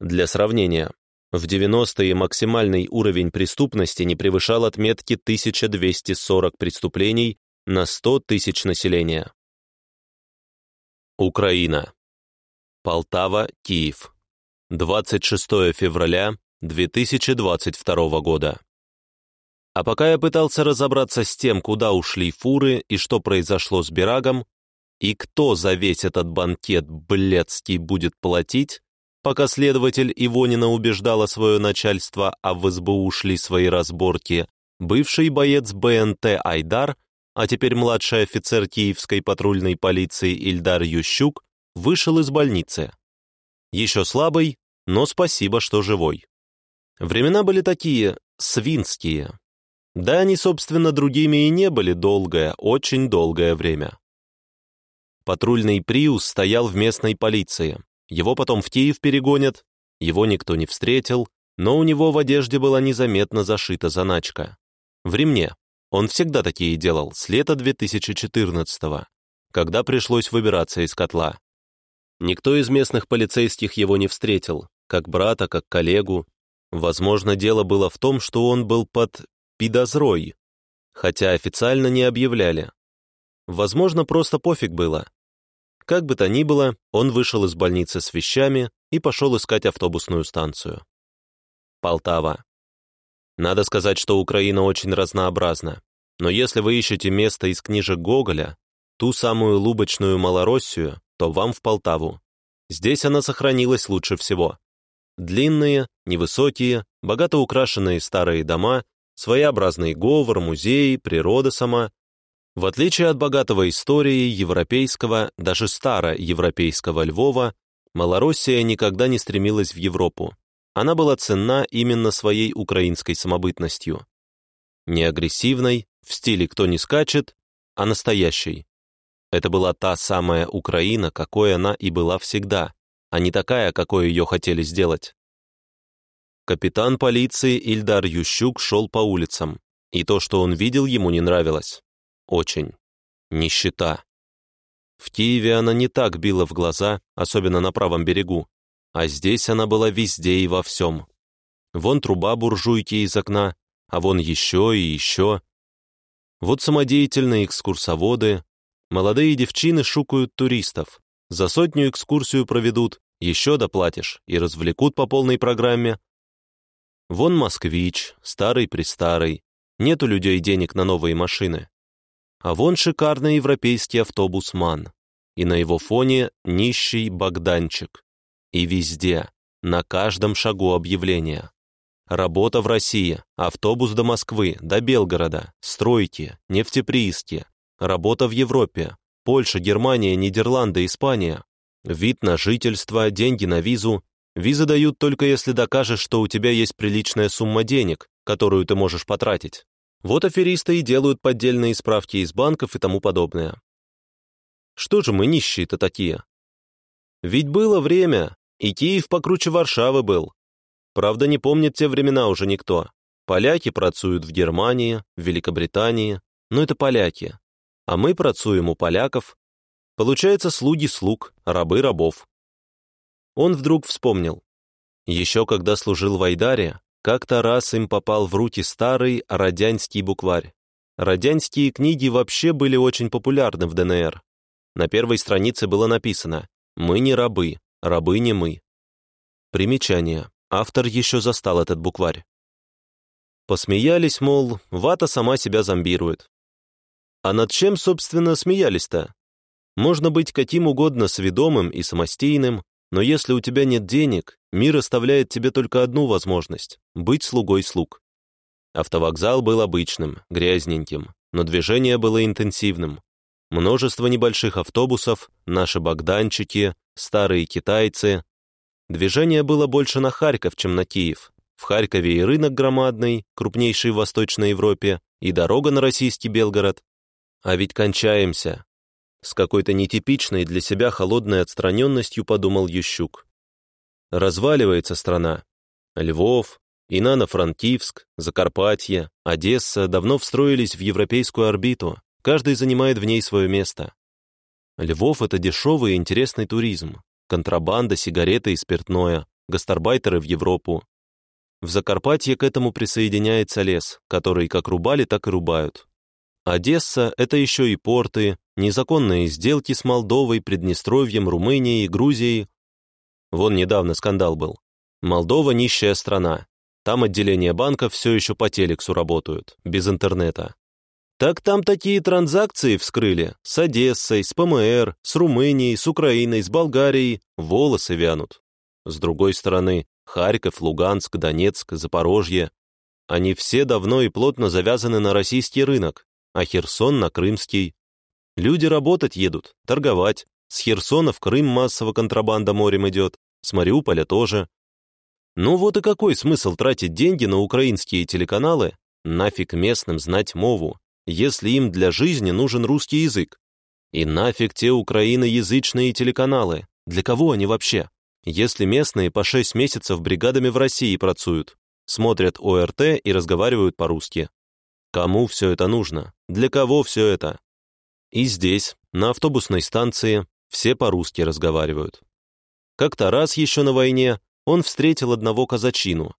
Для сравнения, в 90-е максимальный уровень преступности не превышал отметки 1240 преступлений на 100 тысяч населения. Украина. Полтава, Киев. 26 февраля 2022 года. А пока я пытался разобраться с тем, куда ушли фуры и что произошло с Бирагом, и кто за весь этот банкет блядский будет платить, пока следователь Ивонина убеждала свое начальство, а в СБУ ушли свои разборки, бывший боец БНТ Айдар, а теперь младший офицер киевской патрульной полиции Ильдар Ющук, вышел из больницы. Еще слабый, но спасибо, что живой. Времена были такие свинские. Да, они, собственно, другими и не были долгое, очень долгое время. Патрульный «Приус» стоял в местной полиции. Его потом в Киев перегонят, его никто не встретил, но у него в одежде была незаметно зашита заначка. В ремне. Он всегда такие делал, с лета 2014-го, когда пришлось выбираться из котла. Никто из местных полицейских его не встретил, как брата, как коллегу, Возможно, дело было в том, что он был под «пидозрой», хотя официально не объявляли. Возможно, просто пофиг было. Как бы то ни было, он вышел из больницы с вещами и пошел искать автобусную станцию. Полтава. Надо сказать, что Украина очень разнообразна. Но если вы ищете место из книжек Гоголя, ту самую лубочную Малороссию, то вам в Полтаву. Здесь она сохранилась лучше всего. Длинные, невысокие, богато украшенные старые дома, своеобразный говор, музей, природа сама. В отличие от богатого истории европейского, даже староевропейского Львова, Малороссия никогда не стремилась в Европу. Она была ценна именно своей украинской самобытностью. Не агрессивной, в стиле «кто не скачет», а настоящей. Это была та самая Украина, какой она и была всегда, а не такая, какой ее хотели сделать. Капитан полиции Ильдар Ющук шел по улицам, и то, что он видел, ему не нравилось. Очень. Нищета. В Киеве она не так била в глаза, особенно на правом берегу, а здесь она была везде и во всем. Вон труба буржуйки из окна, а вон еще и еще. Вот самодеятельные экскурсоводы, молодые девчины шукают туристов, за сотню экскурсию проведут, еще доплатишь и развлекут по полной программе. Вон москвич, старый-престарый, нету людей денег на новые машины. А вон шикарный европейский автобус «Ман», и на его фоне нищий Богданчик. И везде, на каждом шагу объявления. Работа в России, автобус до Москвы, до Белгорода, стройки, нефтеприиски. Работа в Европе, Польша, Германия, Нидерланды, Испания. Вид на жительство, деньги на визу. Визы дают только если докажешь, что у тебя есть приличная сумма денег, которую ты можешь потратить. Вот аферисты и делают поддельные справки из банков и тому подобное. Что же мы нищие-то такие? Ведь было время, и Киев покруче Варшавы был, Правда, не помнит те времена уже никто. Поляки працуют в Германии, в Великобритании, но это поляки. А мы працуем у поляков. Получается, слуги слуг, рабы рабов. Он вдруг вспомнил. Еще когда служил в Айдаре, как-то раз им попал в руки старый радянский букварь. Радянские книги вообще были очень популярны в ДНР. На первой странице было написано «Мы не рабы, рабы не мы». Примечание. Автор еще застал этот букварь. Посмеялись, мол, вата сама себя зомбирует. А над чем, собственно, смеялись-то? Можно быть каким угодно сведомым и самостийным, но если у тебя нет денег, мир оставляет тебе только одну возможность — быть слугой слуг. Автовокзал был обычным, грязненьким, но движение было интенсивным. Множество небольших автобусов, наши богданчики, старые китайцы, Движение было больше на Харьков, чем на Киев. В Харькове и рынок громадный, крупнейший в Восточной Европе, и дорога на российский Белгород. А ведь кончаемся. С какой-то нетипичной для себя холодной отстраненностью подумал Ющук. Разваливается страна. Львов, Инано-Франкивск, Закарпатье, Одесса давно встроились в европейскую орбиту, каждый занимает в ней свое место. Львов — это дешевый и интересный туризм контрабанда, сигареты и спиртное, гастарбайтеры в Европу. В Закарпатье к этому присоединяется лес, который как рубали, так и рубают. Одесса — это еще и порты, незаконные сделки с Молдовой, Приднестровьем, Румынией, Грузией. Вон недавно скандал был. Молдова — нищая страна. Там отделения банков все еще по телексу работают, без интернета. Так там такие транзакции вскрыли. С Одессой, с ПМР, с Румынией, с Украиной, с Болгарией. Волосы вянут. С другой стороны, Харьков, Луганск, Донецк, Запорожье. Они все давно и плотно завязаны на российский рынок, а Херсон на крымский. Люди работать едут, торговать. С Херсона в Крым массово контрабанда морем идет, с Мариуполя тоже. Ну вот и какой смысл тратить деньги на украинские телеканалы? Нафиг местным знать мову если им для жизни нужен русский язык? И нафиг те украиноязычные телеканалы? Для кого они вообще? Если местные по 6 месяцев бригадами в России працуют, смотрят ОРТ и разговаривают по-русски. Кому все это нужно? Для кого все это? И здесь, на автобусной станции, все по-русски разговаривают. Как-то раз еще на войне он встретил одного казачину.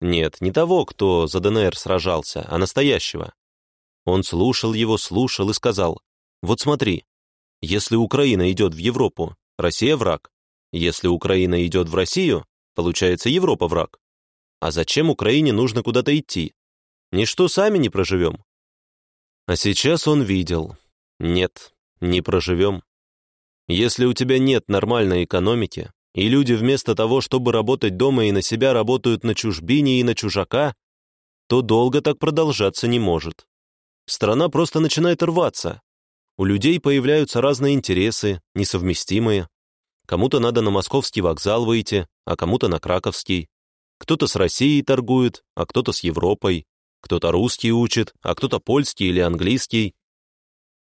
Нет, не того, кто за ДНР сражался, а настоящего. Он слушал его, слушал и сказал, «Вот смотри, если Украина идет в Европу, Россия враг. Если Украина идет в Россию, получается Европа враг. А зачем Украине нужно куда-то идти? Ничто сами не проживем». А сейчас он видел. Нет, не проживем. Если у тебя нет нормальной экономики, и люди вместо того, чтобы работать дома и на себя, работают на чужбине и на чужака, то долго так продолжаться не может. Страна просто начинает рваться. У людей появляются разные интересы, несовместимые. Кому-то надо на московский вокзал выйти, а кому-то на краковский. Кто-то с Россией торгует, а кто-то с Европой. Кто-то русский учит, а кто-то польский или английский.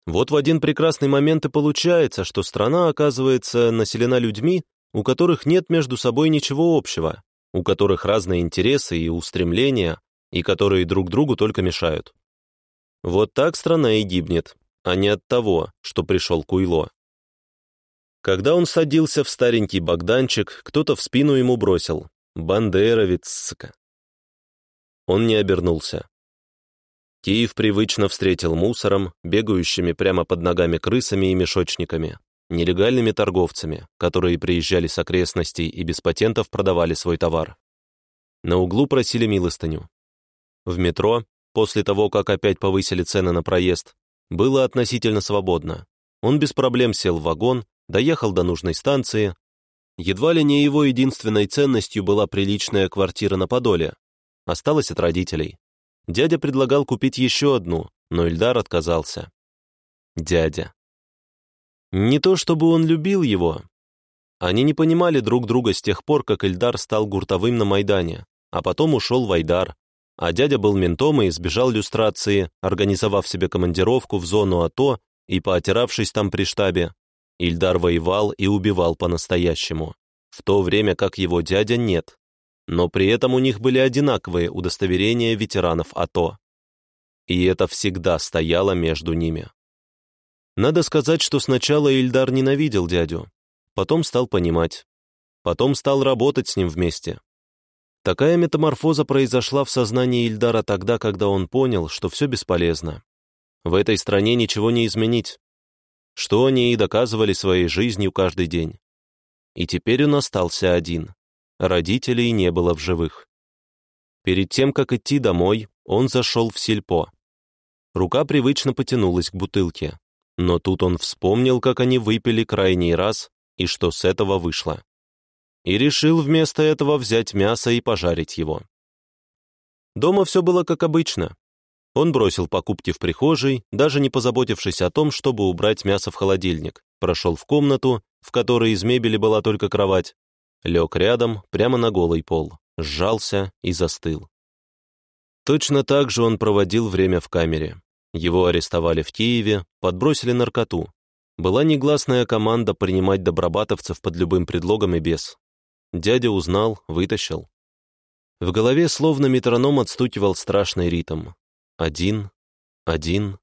Вот в один прекрасный момент и получается, что страна оказывается населена людьми, у которых нет между собой ничего общего, у которых разные интересы и устремления, и которые друг другу только мешают. Вот так страна и гибнет, а не от того, что пришел Куйло. Когда он садился в старенький Богданчик, кто-то в спину ему бросил «Бандеровицка». Он не обернулся. Киев привычно встретил мусором, бегающими прямо под ногами крысами и мешочниками, нелегальными торговцами, которые приезжали с окрестностей и без патентов продавали свой товар. На углу просили милостыню. В метро, после того, как опять повысили цены на проезд, было относительно свободно. Он без проблем сел в вагон, доехал до нужной станции. Едва ли не его единственной ценностью была приличная квартира на Подоле. Осталась от родителей. Дядя предлагал купить еще одну, но Ильдар отказался. Дядя. Не то чтобы он любил его. Они не понимали друг друга с тех пор, как Ильдар стал гуртовым на Майдане, а потом ушел в Айдар, а дядя был ментом и избежал люстрации, организовав себе командировку в зону АТО и поотиравшись там при штабе. Ильдар воевал и убивал по-настоящему, в то время как его дядя нет. Но при этом у них были одинаковые удостоверения ветеранов АТО. И это всегда стояло между ними. Надо сказать, что сначала Ильдар ненавидел дядю, потом стал понимать, потом стал работать с ним вместе. Такая метаморфоза произошла в сознании Ильдара тогда, когда он понял, что все бесполезно. В этой стране ничего не изменить, что они и доказывали своей жизнью каждый день. И теперь он остался один. Родителей не было в живых. Перед тем, как идти домой, он зашел в сельпо. Рука привычно потянулась к бутылке. Но тут он вспомнил, как они выпили крайний раз и что с этого вышло. И решил вместо этого взять мясо и пожарить его. Дома все было как обычно. Он бросил покупки в прихожей, даже не позаботившись о том, чтобы убрать мясо в холодильник, прошел в комнату, в которой из мебели была только кровать, лег рядом, прямо на голый пол, сжался и застыл. Точно так же он проводил время в камере. Его арестовали в Киеве, подбросили наркоту. Была негласная команда принимать добробатовцев под любым предлогом и без. Дядя узнал, вытащил. В голове словно метроном отстукивал страшный ритм. Один, один,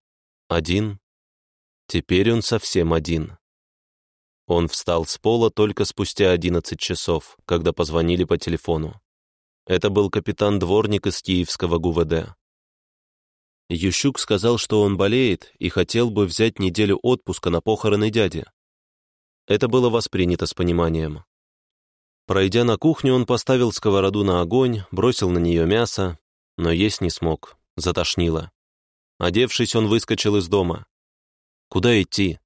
один. Теперь он совсем один. Он встал с пола только спустя одиннадцать часов, когда позвонили по телефону. Это был капитан-дворник из Киевского ГУВД. Ющук сказал, что он болеет и хотел бы взять неделю отпуска на похороны дяди. Это было воспринято с пониманием. Пройдя на кухню, он поставил сковороду на огонь, бросил на нее мясо, но есть не смог, затошнило. Одевшись, он выскочил из дома. Куда идти?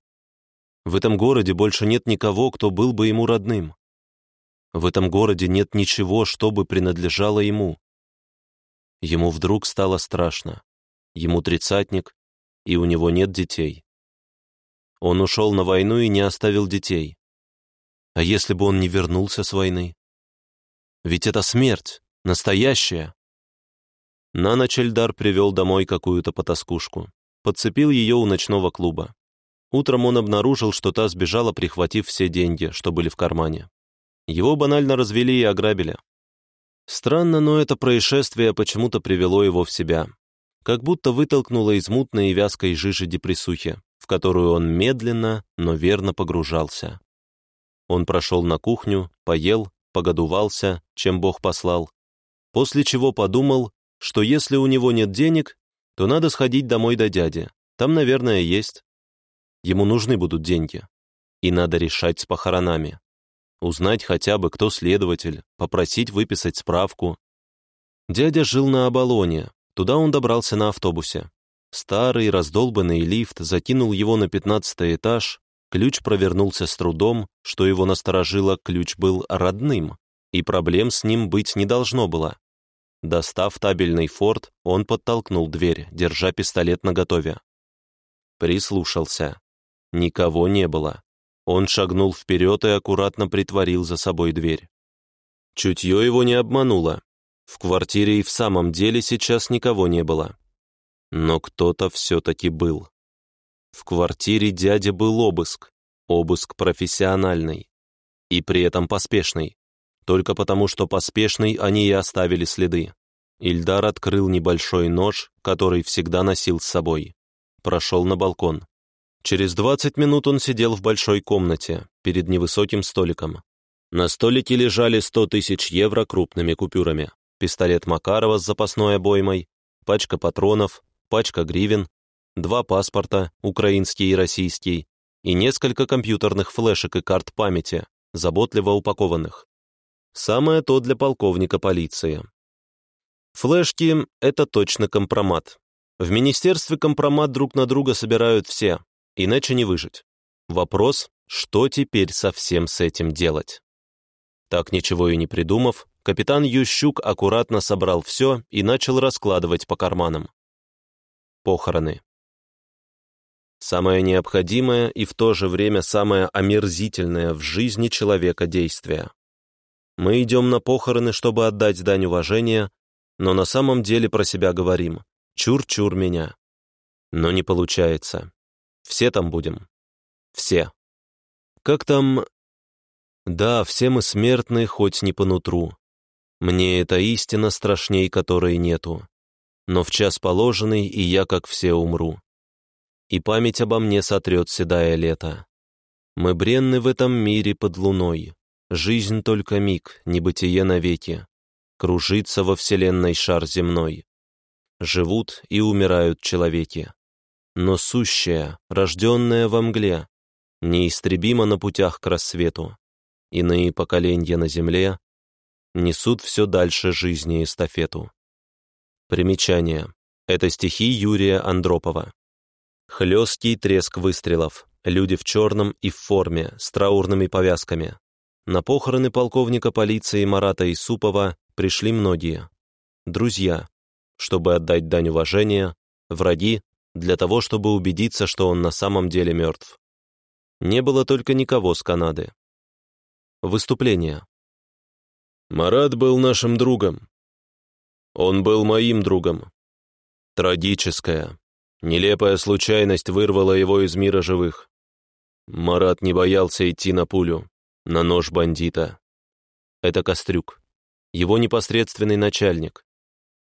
В этом городе больше нет никого, кто был бы ему родным. В этом городе нет ничего, что бы принадлежало ему. Ему вдруг стало страшно ему тридцатник, и у него нет детей. Он ушел на войну и не оставил детей. А если бы он не вернулся с войны? Ведь это смерть, настоящая. На ночь Эльдар привел домой какую-то потаскушку. Подцепил ее у ночного клуба. Утром он обнаружил, что та сбежала, прихватив все деньги, что были в кармане. Его банально развели и ограбили. Странно, но это происшествие почему-то привело его в себя как будто вытолкнула из мутной и вязкой жижи депрессухи, в которую он медленно, но верно погружался. Он прошел на кухню, поел, погодувался, чем Бог послал, после чего подумал, что если у него нет денег, то надо сходить домой до дяди, там, наверное, есть. Ему нужны будут деньги. И надо решать с похоронами. Узнать хотя бы, кто следователь, попросить выписать справку. Дядя жил на Оболоне, Туда он добрался на автобусе. Старый раздолбанный лифт закинул его на пятнадцатый этаж, ключ провернулся с трудом, что его насторожило, ключ был родным, и проблем с ним быть не должно было. Достав табельный форт, он подтолкнул дверь, держа пистолет наготове. Прислушался. Никого не было. Он шагнул вперед и аккуратно притворил за собой дверь. Чутье его не обмануло. В квартире и в самом деле сейчас никого не было. Но кто-то все-таки был. В квартире дяди был обыск. Обыск профессиональный. И при этом поспешный. Только потому, что поспешный, они и оставили следы. Ильдар открыл небольшой нож, который всегда носил с собой. Прошел на балкон. Через 20 минут он сидел в большой комнате, перед невысоким столиком. На столике лежали 100 тысяч евро крупными купюрами, пистолет Макарова с запасной обоймой, пачка патронов, пачка гривен, два паспорта, украинский и российский, и несколько компьютерных флешек и карт памяти, заботливо упакованных. Самое то для полковника полиции. Флешки — это точно компромат. В министерстве компромат друг на друга собирают все, иначе не выжить. Вопрос, что теперь совсем с этим делать? Так ничего и не придумав, капитан Ющук аккуратно собрал все и начал раскладывать по карманам. Похороны. Самое необходимое и в то же время самое омерзительное в жизни человека действие. Мы идем на похороны, чтобы отдать дань уважения, но на самом деле про себя говорим «чур-чур меня». Но не получается. Все там будем. Все. Как там... Да, все мы смертны, хоть не по нутру. Мне эта истина страшней, которой нету. Но в час положенный и я, как все, умру. И память обо мне сотрет седая лето. Мы бренны в этом мире под луной. Жизнь только миг, небытие навеки. Кружится во вселенной шар земной. Живут и умирают человеки. Но сущее, рожденное во мгле, неистребимо на путях к рассвету. Иные поколенья на земле несут все дальше жизни эстафету. Примечание. Это стихи Юрия Андропова. Хлесткий треск выстрелов, люди в черном и в форме, с траурными повязками. На похороны полковника полиции Марата Исупова пришли многие. Друзья, чтобы отдать дань уважения, враги, для того, чтобы убедиться, что он на самом деле мертв. Не было только никого с Канады. Выступление. Марат был нашим другом. Он был моим другом. Трагическая, нелепая случайность вырвала его из мира живых. Марат не боялся идти на пулю на нож бандита. Это Кострюк, его непосредственный начальник.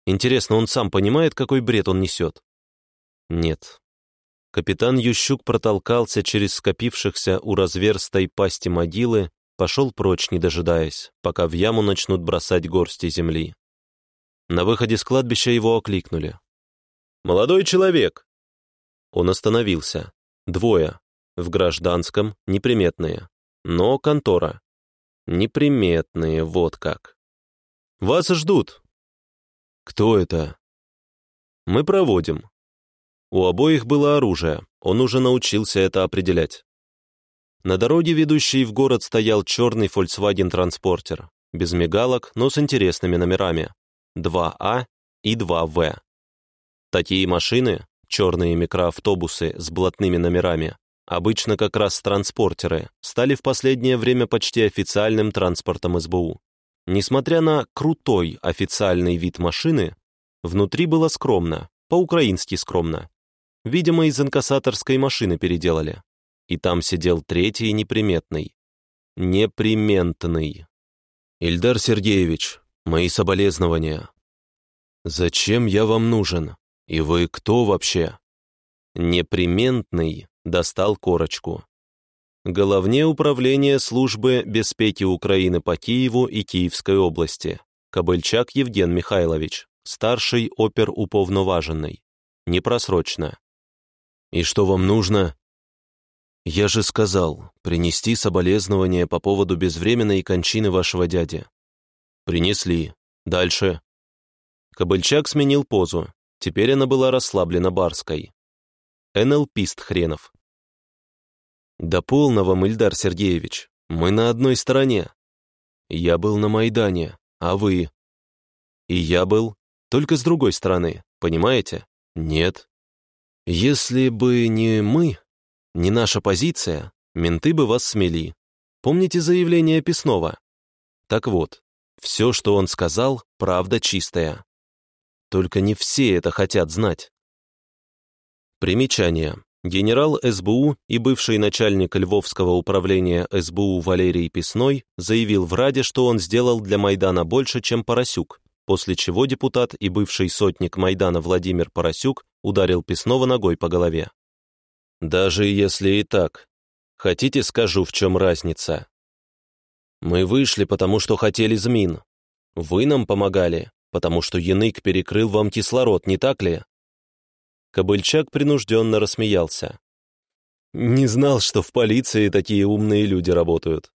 Интересно, он сам понимает, какой бред он несет? Нет. Капитан Ющук протолкался через скопившихся у разверстой пасти могилы, пошел прочь, не дожидаясь, пока в яму начнут бросать горсти земли. На выходе с кладбища его окликнули. «Молодой человек!» Он остановился. Двое. В гражданском, неприметные но контора. Неприметные, вот как. Вас ждут. Кто это? Мы проводим. У обоих было оружие, он уже научился это определять. На дороге, ведущей в город, стоял черный Volkswagen-транспортер, без мигалок, но с интересными номерами. 2А и 2В. Такие машины, черные микроавтобусы с блатными номерами, обычно как раз транспортеры, стали в последнее время почти официальным транспортом СБУ. Несмотря на крутой официальный вид машины, внутри было скромно, по-украински скромно. Видимо, из инкассаторской машины переделали. И там сидел третий неприметный. Неприментный. «Ильдар Сергеевич, мои соболезнования. Зачем я вам нужен? И вы кто вообще?» Неприментный достал корочку. Головне управление службы безпеки Украины по Киеву и Киевской области. Кобыльчак Евген Михайлович, старший опер уповноваженный. Непросрочно. «И что вам нужно?» «Я же сказал, принести соболезнования по поводу безвременной кончины вашего дяди». «Принесли. Дальше». Кобыльчак сменил позу. Теперь она была расслаблена барской. НЛПист хренов. «Да полного, Мыльдар Сергеевич, мы на одной стороне. Я был на Майдане, а вы?» И я был, только с другой стороны, понимаете? Нет. Если бы не мы, не наша позиция, менты бы вас смели. Помните заявление Песнова? Так вот, все, что он сказал, правда чистая. Только не все это хотят знать. Примечание. Генерал СБУ и бывший начальник Львовского управления СБУ Валерий Песной заявил в Раде, что он сделал для Майдана больше, чем Поросюк, после чего депутат и бывший сотник Майдана Владимир Поросюк ударил Песнова ногой по голове. «Даже если и так, хотите скажу, в чем разница? Мы вышли, потому что хотели змин. Вы нам помогали, потому что Янык перекрыл вам кислород, не так ли?» Кобыльчак принужденно рассмеялся. «Не знал, что в полиции такие умные люди работают».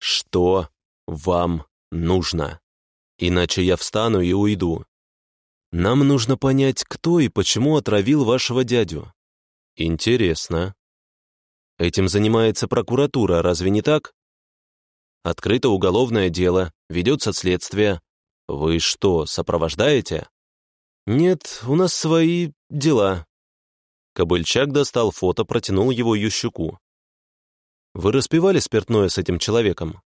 «Что вам нужно? Иначе я встану и уйду. Нам нужно понять, кто и почему отравил вашего дядю». «Интересно. Этим занимается прокуратура, разве не так?» «Открыто уголовное дело, ведется следствие. Вы что, сопровождаете?» «Нет, у нас свои дела». Кобыльчак достал фото, протянул его Ющуку. «Вы распивали спиртное с этим человеком?»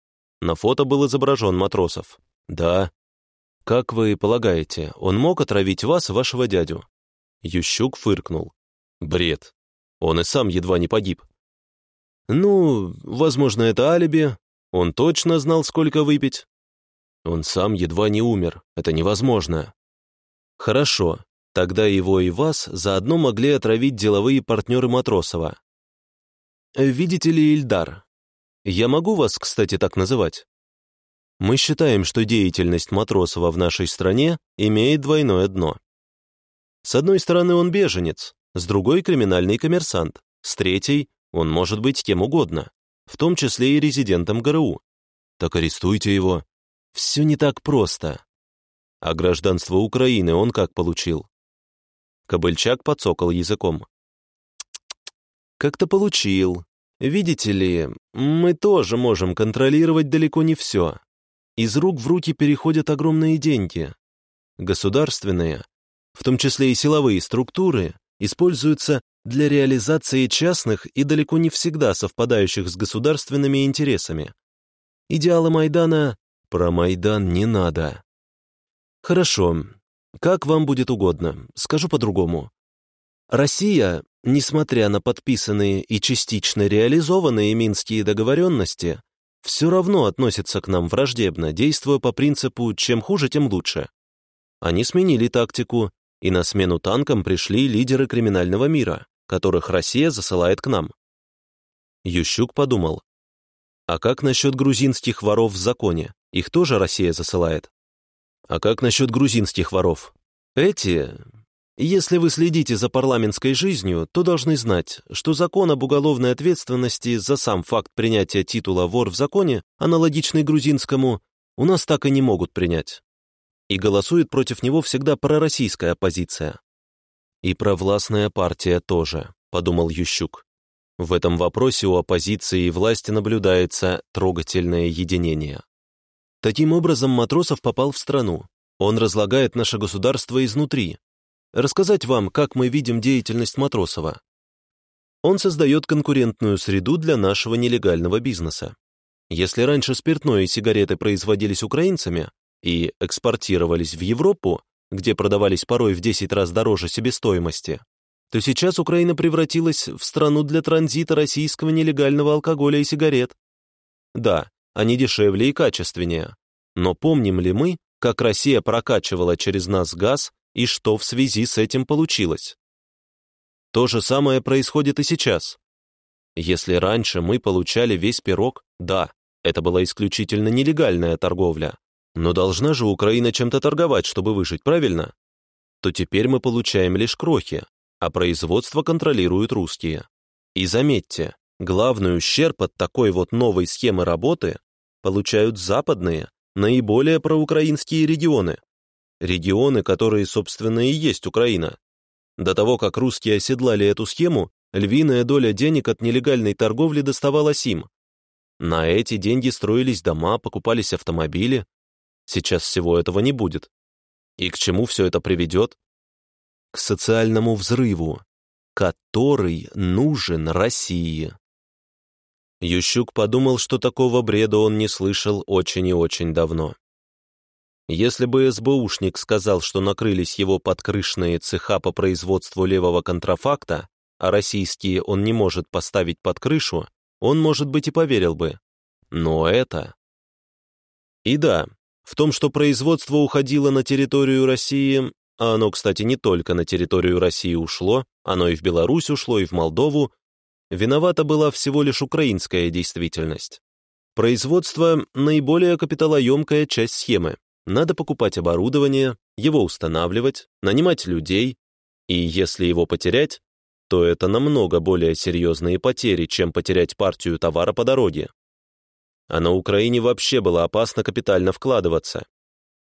На фото был изображен Матросов. «Да». «Как вы полагаете, он мог отравить вас вашего дядю?» Ющук фыркнул. «Бред. Он и сам едва не погиб». «Ну, возможно, это алиби. Он точно знал, сколько выпить». «Он сам едва не умер. Это невозможно». Хорошо, тогда его и вас заодно могли отравить деловые партнеры Матросова. Видите ли, Ильдар, я могу вас, кстати, так называть? Мы считаем, что деятельность Матросова в нашей стране имеет двойное дно. С одной стороны, он беженец, с другой — криминальный коммерсант, с третьей — он может быть кем угодно, в том числе и резидентом ГРУ. Так арестуйте его. Все не так просто. А гражданство Украины он как получил? Кобыльчак подсокал языком. Как-то получил. Видите ли, мы тоже можем контролировать далеко не все. Из рук в руки переходят огромные деньги. Государственные, в том числе и силовые структуры, используются для реализации частных и далеко не всегда совпадающих с государственными интересами. Идеалы Майдана про Майдан не надо. Хорошо. Как вам будет угодно. Скажу по-другому. Россия, несмотря на подписанные и частично реализованные минские договоренности, все равно относится к нам враждебно, действуя по принципу «чем хуже, тем лучше». Они сменили тактику, и на смену танкам пришли лидеры криминального мира, которых Россия засылает к нам. Ющук подумал, а как насчет грузинских воров в законе? Их тоже Россия засылает? А как насчет грузинских воров? Эти... Если вы следите за парламентской жизнью, то должны знать, что закон об уголовной ответственности за сам факт принятия титула «вор в законе», аналогичный грузинскому, у нас так и не могут принять. И голосует против него всегда пророссийская оппозиция. И провластная партия тоже, подумал Ющук. В этом вопросе у оппозиции и власти наблюдается трогательное единение. Таким образом, Матросов попал в страну. Он разлагает наше государство изнутри. Рассказать вам, как мы видим деятельность Матросова. Он создает конкурентную среду для нашего нелегального бизнеса. Если раньше спиртное и сигареты производились украинцами и экспортировались в Европу, где продавались порой в 10 раз дороже себестоимости, то сейчас Украина превратилась в страну для транзита российского нелегального алкоголя и сигарет. Да, они дешевле и качественнее. Но помним ли мы, как Россия прокачивала через нас газ и что в связи с этим получилось? То же самое происходит и сейчас. Если раньше мы получали весь пирог, да, это была исключительно нелегальная торговля, но должна же Украина чем-то торговать, чтобы выжить, правильно? То теперь мы получаем лишь крохи, а производство контролируют русские. И заметьте, главный ущерб от такой вот новой схемы работы получают западные, наиболее проукраинские регионы. Регионы, которые, собственно, и есть Украина. До того, как русские оседлали эту схему, львиная доля денег от нелегальной торговли доставалась им. На эти деньги строились дома, покупались автомобили. Сейчас всего этого не будет. И к чему все это приведет? К социальному взрыву, который нужен России. Ющук подумал, что такого бреда он не слышал очень и очень давно. Если бы СБУшник сказал, что накрылись его подкрышные цеха по производству левого контрафакта, а российские он не может поставить под крышу, он, может быть, и поверил бы. Но это... И да, в том, что производство уходило на территорию России, а оно, кстати, не только на территорию России ушло, оно и в Беларусь ушло, и в Молдову, виновата была всего лишь украинская действительность. Производство — наиболее капиталоемкая часть схемы. Надо покупать оборудование, его устанавливать, нанимать людей, и если его потерять, то это намного более серьезные потери, чем потерять партию товара по дороге. А на Украине вообще было опасно капитально вкладываться.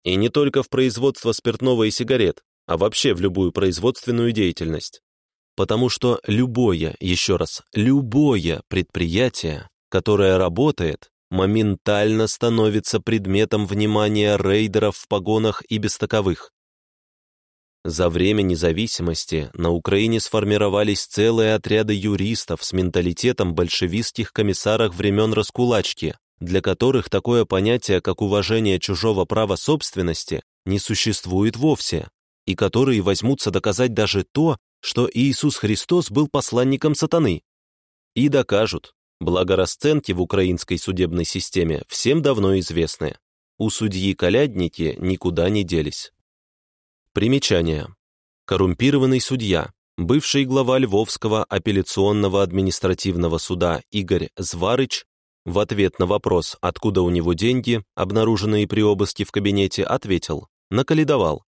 И не только в производство спиртного и сигарет, а вообще в любую производственную деятельность. Потому что любое, еще раз, любое предприятие, которое работает, моментально становится предметом внимания рейдеров в погонах и без таковых. За время независимости на Украине сформировались целые отряды юристов с менталитетом большевистских комиссаров времен раскулачки, для которых такое понятие, как уважение чужого права собственности, не существует вовсе, и которые возьмутся доказать даже то, что Иисус Христос был посланником сатаны. И докажут, благо расценки в украинской судебной системе всем давно известны. У судьи колядники никуда не делись. Примечание. Коррумпированный судья, бывший глава Львовского апелляционного административного суда Игорь Зварыч, в ответ на вопрос, откуда у него деньги, обнаруженные при обыске в кабинете, ответил, наколедовал.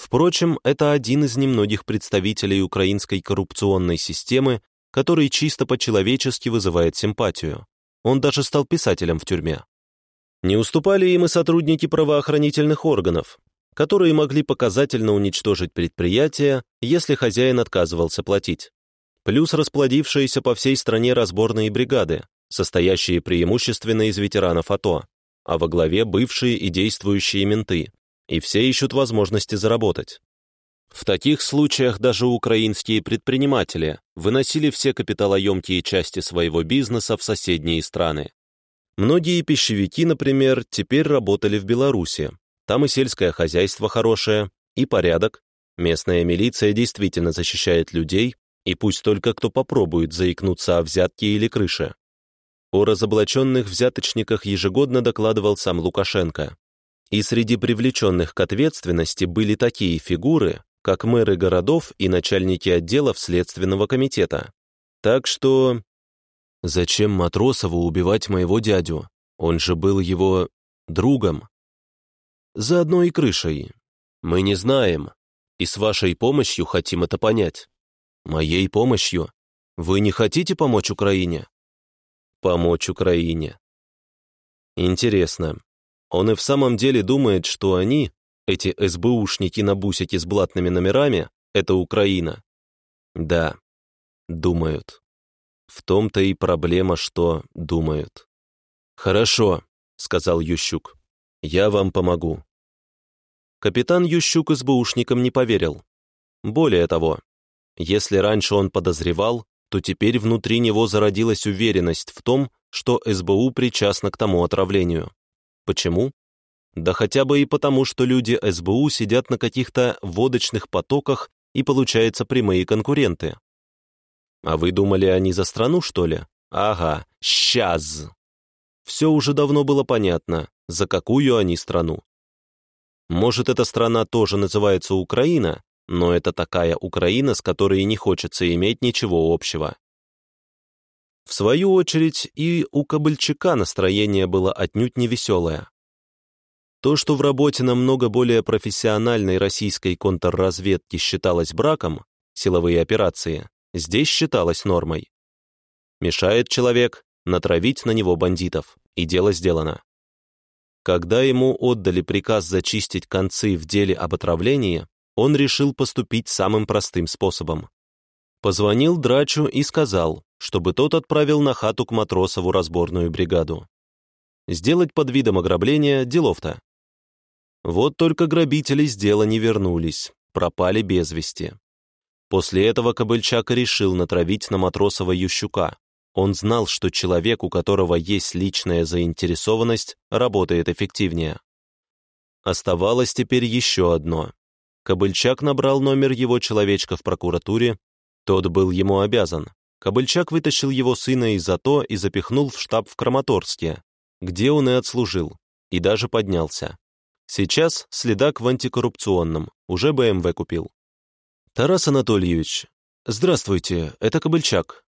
Впрочем, это один из немногих представителей украинской коррупционной системы, который чисто по-человечески вызывает симпатию. Он даже стал писателем в тюрьме. Не уступали им и сотрудники правоохранительных органов, которые могли показательно уничтожить предприятие, если хозяин отказывался платить. Плюс расплодившиеся по всей стране разборные бригады, состоящие преимущественно из ветеранов АТО, а во главе бывшие и действующие менты, и все ищут возможности заработать. В таких случаях даже украинские предприниматели выносили все капиталоемкие части своего бизнеса в соседние страны. Многие пищевики, например, теперь работали в Беларуси, там и сельское хозяйство хорошее, и порядок. Местная милиция действительно защищает людей, и пусть только кто попробует заикнуться о взятке или крыше. О разоблаченных взяточниках ежегодно докладывал сам Лукашенко. И среди привлеченных к ответственности были такие фигуры, как мэры городов и начальники отделов Следственного комитета. Так что... Зачем Матросову убивать моего дядю? Он же был его другом за одной крышей. Мы не знаем, и с вашей помощью хотим это понять. Моей помощью? Вы не хотите помочь Украине? Помочь Украине. Интересно, он и в самом деле думает, что они, эти СБУшники на бусике с блатными номерами, это Украина? Да, думают. В том-то и проблема, что думают. «Хорошо», — сказал Ющук. Я вам помогу». Капитан Ющук СБУшникам не поверил. Более того, если раньше он подозревал, то теперь внутри него зародилась уверенность в том, что СБУ причастна к тому отравлению. Почему? Да хотя бы и потому, что люди СБУ сидят на каких-то водочных потоках и, получается, прямые конкуренты. А вы думали, они за страну, что ли? Ага, сейчас. Все уже давно было понятно за какую они страну. Может, эта страна тоже называется Украина, но это такая Украина, с которой не хочется иметь ничего общего. В свою очередь, и у Кобыльчака настроение было отнюдь не веселое. То, что в работе намного более профессиональной российской контрразведки считалось браком, силовые операции, здесь считалось нормой. Мешает человек, натравить на него бандитов, и дело сделано. Когда ему отдали приказ зачистить концы в деле об отравлении, он решил поступить самым простым способом. Позвонил Драчу и сказал, чтобы тот отправил на хату к Матросову разборную бригаду. Сделать под видом ограбления делов-то. Вот только грабители с дела не вернулись, пропали без вести. После этого Кобыльчак решил натравить на Матросова Ющука. Он знал, что человек, у которого есть личная заинтересованность, работает эффективнее. Оставалось теперь еще одно. Кобыльчак набрал номер его человечка в прокуратуре. Тот был ему обязан. Кобыльчак вытащил его сына из АТО и запихнул в штаб в Краматорске, где он и отслужил, и даже поднялся. Сейчас следак в антикоррупционном, уже БМВ купил. «Тарас Анатольевич, здравствуйте, это Кобыльчак.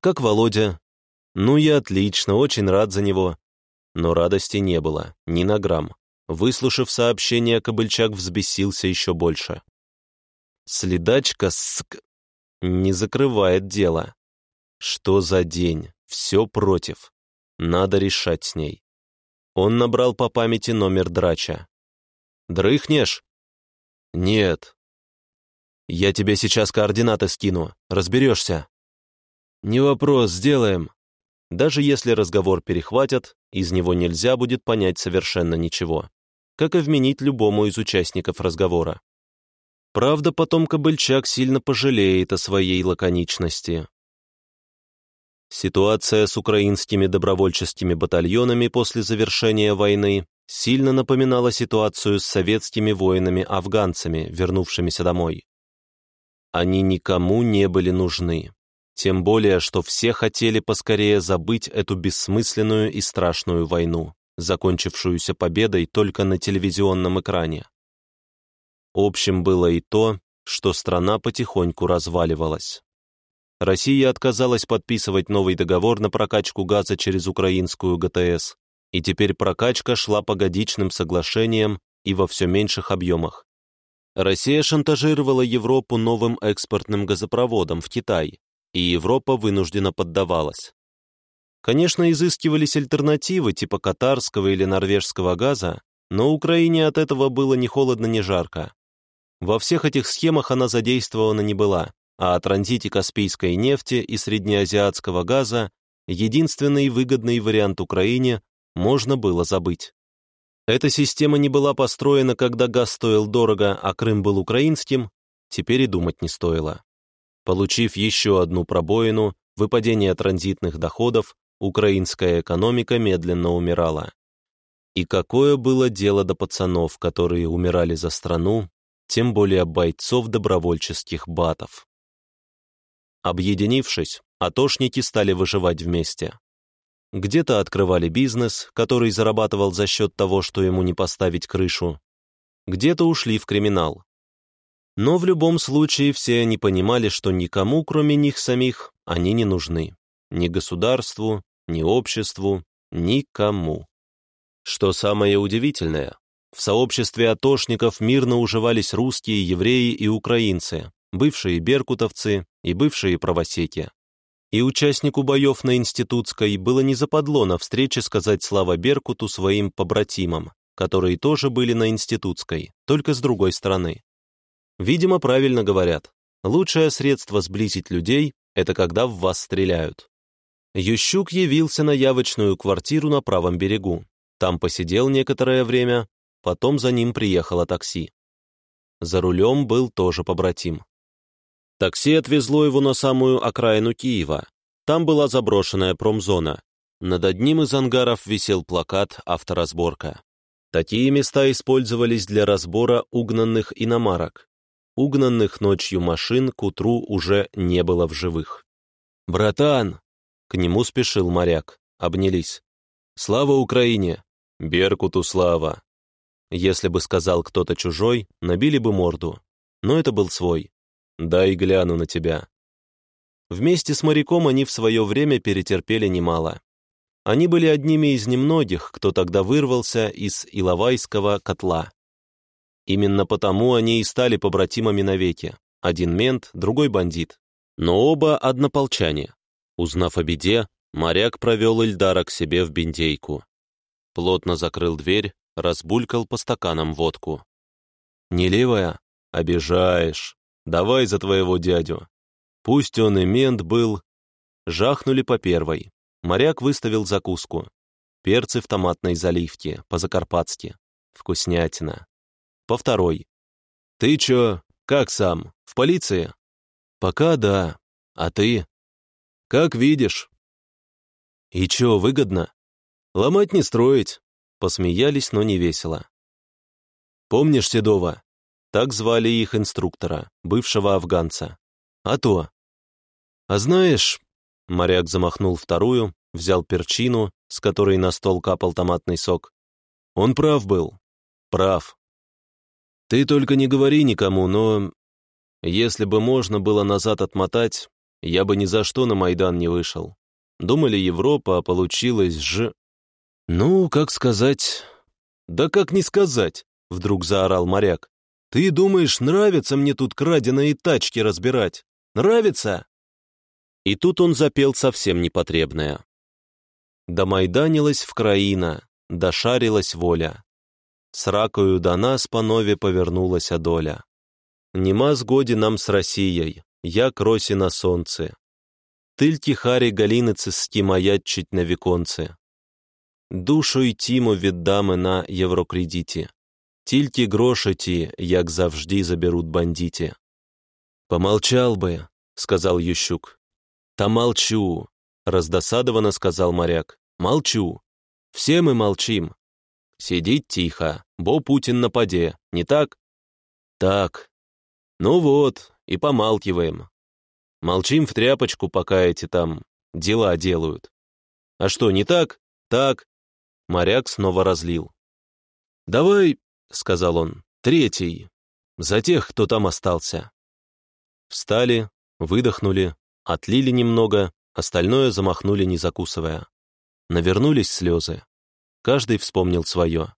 Как Володя?» «Ну, я отлично, очень рад за него». Но радости не было, ни на грамм. Выслушав сообщение, Кобыльчак взбесился еще больше. Следачка ск... не закрывает дело. Что за день? Все против. Надо решать с ней. Он набрал по памяти номер драча. «Дрыхнешь?» «Нет». «Я тебе сейчас координаты скину. Разберешься?» «Не вопрос, сделаем». Даже если разговор перехватят, из него нельзя будет понять совершенно ничего, как и вменить любому из участников разговора. Правда, потом Кобыльчак сильно пожалеет о своей лаконичности. Ситуация с украинскими добровольческими батальонами после завершения войны сильно напоминала ситуацию с советскими воинами-афганцами, вернувшимися домой. Они никому не были нужны. Тем более, что все хотели поскорее забыть эту бессмысленную и страшную войну, закончившуюся победой только на телевизионном экране. Общим было и то, что страна потихоньку разваливалась. Россия отказалась подписывать новый договор на прокачку газа через украинскую ГТС, и теперь прокачка шла по годичным соглашениям и во все меньших объемах. Россия шантажировала Европу новым экспортным газопроводом в Китай, и Европа вынуждена поддавалась. Конечно, изыскивались альтернативы типа катарского или норвежского газа, но Украине от этого было ни холодно, ни жарко. Во всех этих схемах она задействована не была, а о транзите Каспийской нефти и среднеазиатского газа единственный выгодный вариант Украине можно было забыть. Эта система не была построена, когда газ стоил дорого, а Крым был украинским, теперь и думать не стоило. Получив еще одну пробоину, выпадение транзитных доходов, украинская экономика медленно умирала. И какое было дело до пацанов, которые умирали за страну, тем более бойцов добровольческих батов. Объединившись, атошники стали выживать вместе. Где-то открывали бизнес, который зарабатывал за счет того, что ему не поставить крышу. Где-то ушли в криминал. Но в любом случае все они понимали, что никому, кроме них самих, они не нужны. Ни государству, ни обществу, никому. Что самое удивительное, в сообществе атошников мирно уживались русские, евреи и украинцы, бывшие беркутовцы и бывшие правосеки. И участнику боев на Институтской было не западло на встрече сказать слава Беркуту своим побратимам, которые тоже были на Институтской, только с другой стороны. Видимо, правильно говорят. Лучшее средство сблизить людей — это когда в вас стреляют. Ющук явился на явочную квартиру на правом берегу. Там посидел некоторое время, потом за ним приехало такси. За рулем был тоже побратим. Такси отвезло его на самую окраину Киева. Там была заброшенная промзона. Над одним из ангаров висел плакат «Авторазборка». Такие места использовались для разбора угнанных иномарок. Угнанных ночью машин к утру уже не было в живых. «Братан!» — к нему спешил моряк. Обнялись. «Слава Украине!» «Беркуту слава!» Если бы сказал кто-то чужой, набили бы морду. Но это был свой. Дай гляну на тебя». Вместе с моряком они в свое время перетерпели немало. Они были одними из немногих, кто тогда вырвался из Иловайского котла. Именно потому они и стали побратимами навеки. Один мент, другой бандит. Но оба однополчане. Узнав о беде, моряк провел Ильдара к себе в бендейку. Плотно закрыл дверь, разбулькал по стаканам водку. «Не левая? Обижаешь. Давай за твоего дядю. Пусть он и мент был. Жахнули по первой. Моряк выставил закуску. Перцы в томатной заливке, по-закарпатски. Вкуснятина. По второй. «Ты чё, как сам, в полиции?» «Пока да. А ты?» «Как видишь». «И чё, выгодно?» «Ломать не строить». Посмеялись, но не весело. «Помнишь Седова?» Так звали их инструктора, бывшего афганца. «А то». «А знаешь...» Моряк замахнул вторую, взял перчину, с которой на стол капал томатный сок. «Он прав был. Прав. Ты только не говори никому, но... Если бы можно было назад отмотать, я бы ни за что на Майдан не вышел. Думали Европа, а получилось ж... Ну, как сказать... Да как не сказать, вдруг заорал моряк. Ты думаешь, нравится мне тут краденые тачки разбирать? Нравится? И тут он запел совсем непотребное. Домайданилась в краина, дошарилась воля. С ракою до нас панове повернулася доля. Нема згоді нам з Росією, як росі на сонце. Тильки харі галіницисті маячить на віконце. Душу й тіму віддаме на єврокредиті. Тільки гроші ті, як завжди, заберуть бандиті. «Помолчал бы», — сказал Ющук. «Та молчу», — раздосадованно сказал моряк. «Молчу. Все мы молчим. Сидеть тихо, бо Путин нападе, не так? Так. Ну вот, и помалкиваем. Молчим в тряпочку, пока эти там дела делают. А что, не так? Так. Моряк снова разлил. «Давай», — сказал он, — «третий. За тех, кто там остался». Встали, выдохнули, отлили немного, остальное замахнули, не закусывая. Навернулись слезы. Каждый вспомнил свое.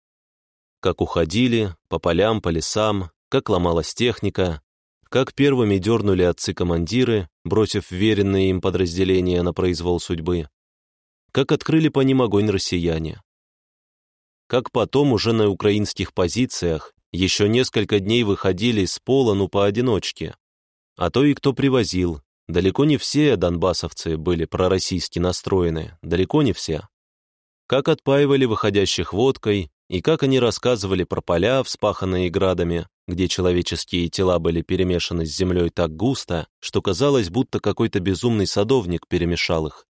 Как уходили, по полям, по лесам, как ломалась техника, как первыми дернули отцы-командиры, бросив веренные им подразделения на произвол судьбы, как открыли по ним огонь россияне. Как потом уже на украинских позициях еще несколько дней выходили с пола, ну поодиночке. А то и кто привозил. Далеко не все донбассовцы были пророссийски настроены, далеко не все как отпаивали выходящих водкой и как они рассказывали про поля, вспаханные градами, где человеческие тела были перемешаны с землей так густо, что казалось, будто какой-то безумный садовник перемешал их.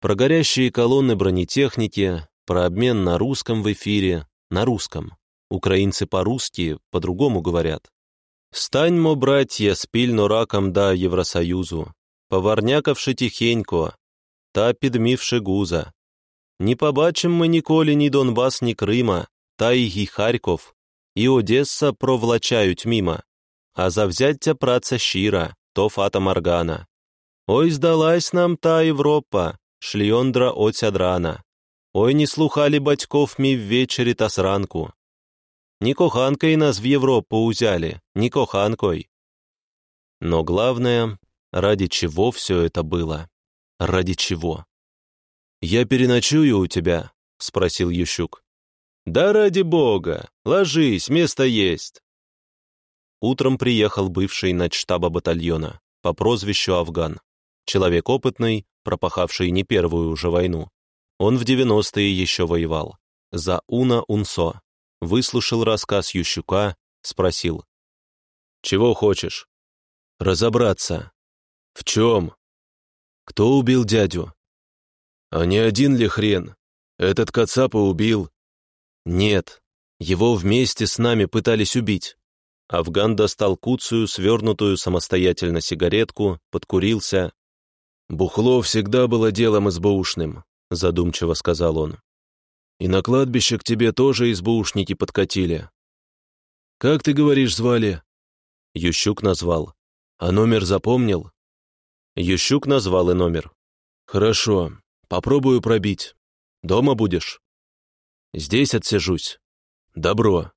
Про горящие колонны бронетехники, про обмен на русском в эфире, на русском. Украинцы по-русски по-другому говорят. «Станьмо, братья, спільно раком да Євросоюзу, поварнякавши тихенько, та підмівши гуза, не побачим ми ніколи ні Донбас, ні Крима, та й Харков, і Одеса провлачають міма, а завзяття праця щира, то фата Маргана. Ой здалась нам та Європа, шльондра оця драна. Ой не слухали батьков мі ввечері та сранку. Не коханкой нас в Европу узяли, не коханкой. Но главное, ради чего все это было? Ради чего? «Я переночую у тебя?» — спросил Ющук. «Да ради бога! Ложись, место есть!» Утром приехал бывший начштаба батальона по прозвищу Афган. Человек опытный, пропахавший не первую уже войну. Он в 90-е еще воевал. За Уна Унсо. Выслушал рассказ Ющука, спросил. «Чего хочешь?» «Разобраться». «В чем?» «Кто убил дядю?» «А не один ли хрен? Этот Кацапа убил?» «Нет, его вместе с нами пытались убить». Афган достал куцую, свернутую самостоятельно сигаретку, подкурился. «Бухло всегда было делом избушным», — задумчиво сказал он. «И на кладбище к тебе тоже избушники подкатили». «Как ты говоришь, звали?» Ющук назвал. «А номер запомнил?» Ющук назвал и номер. «Хорошо. Попробую пробить. Дома будешь? Здесь отсижусь. Добро.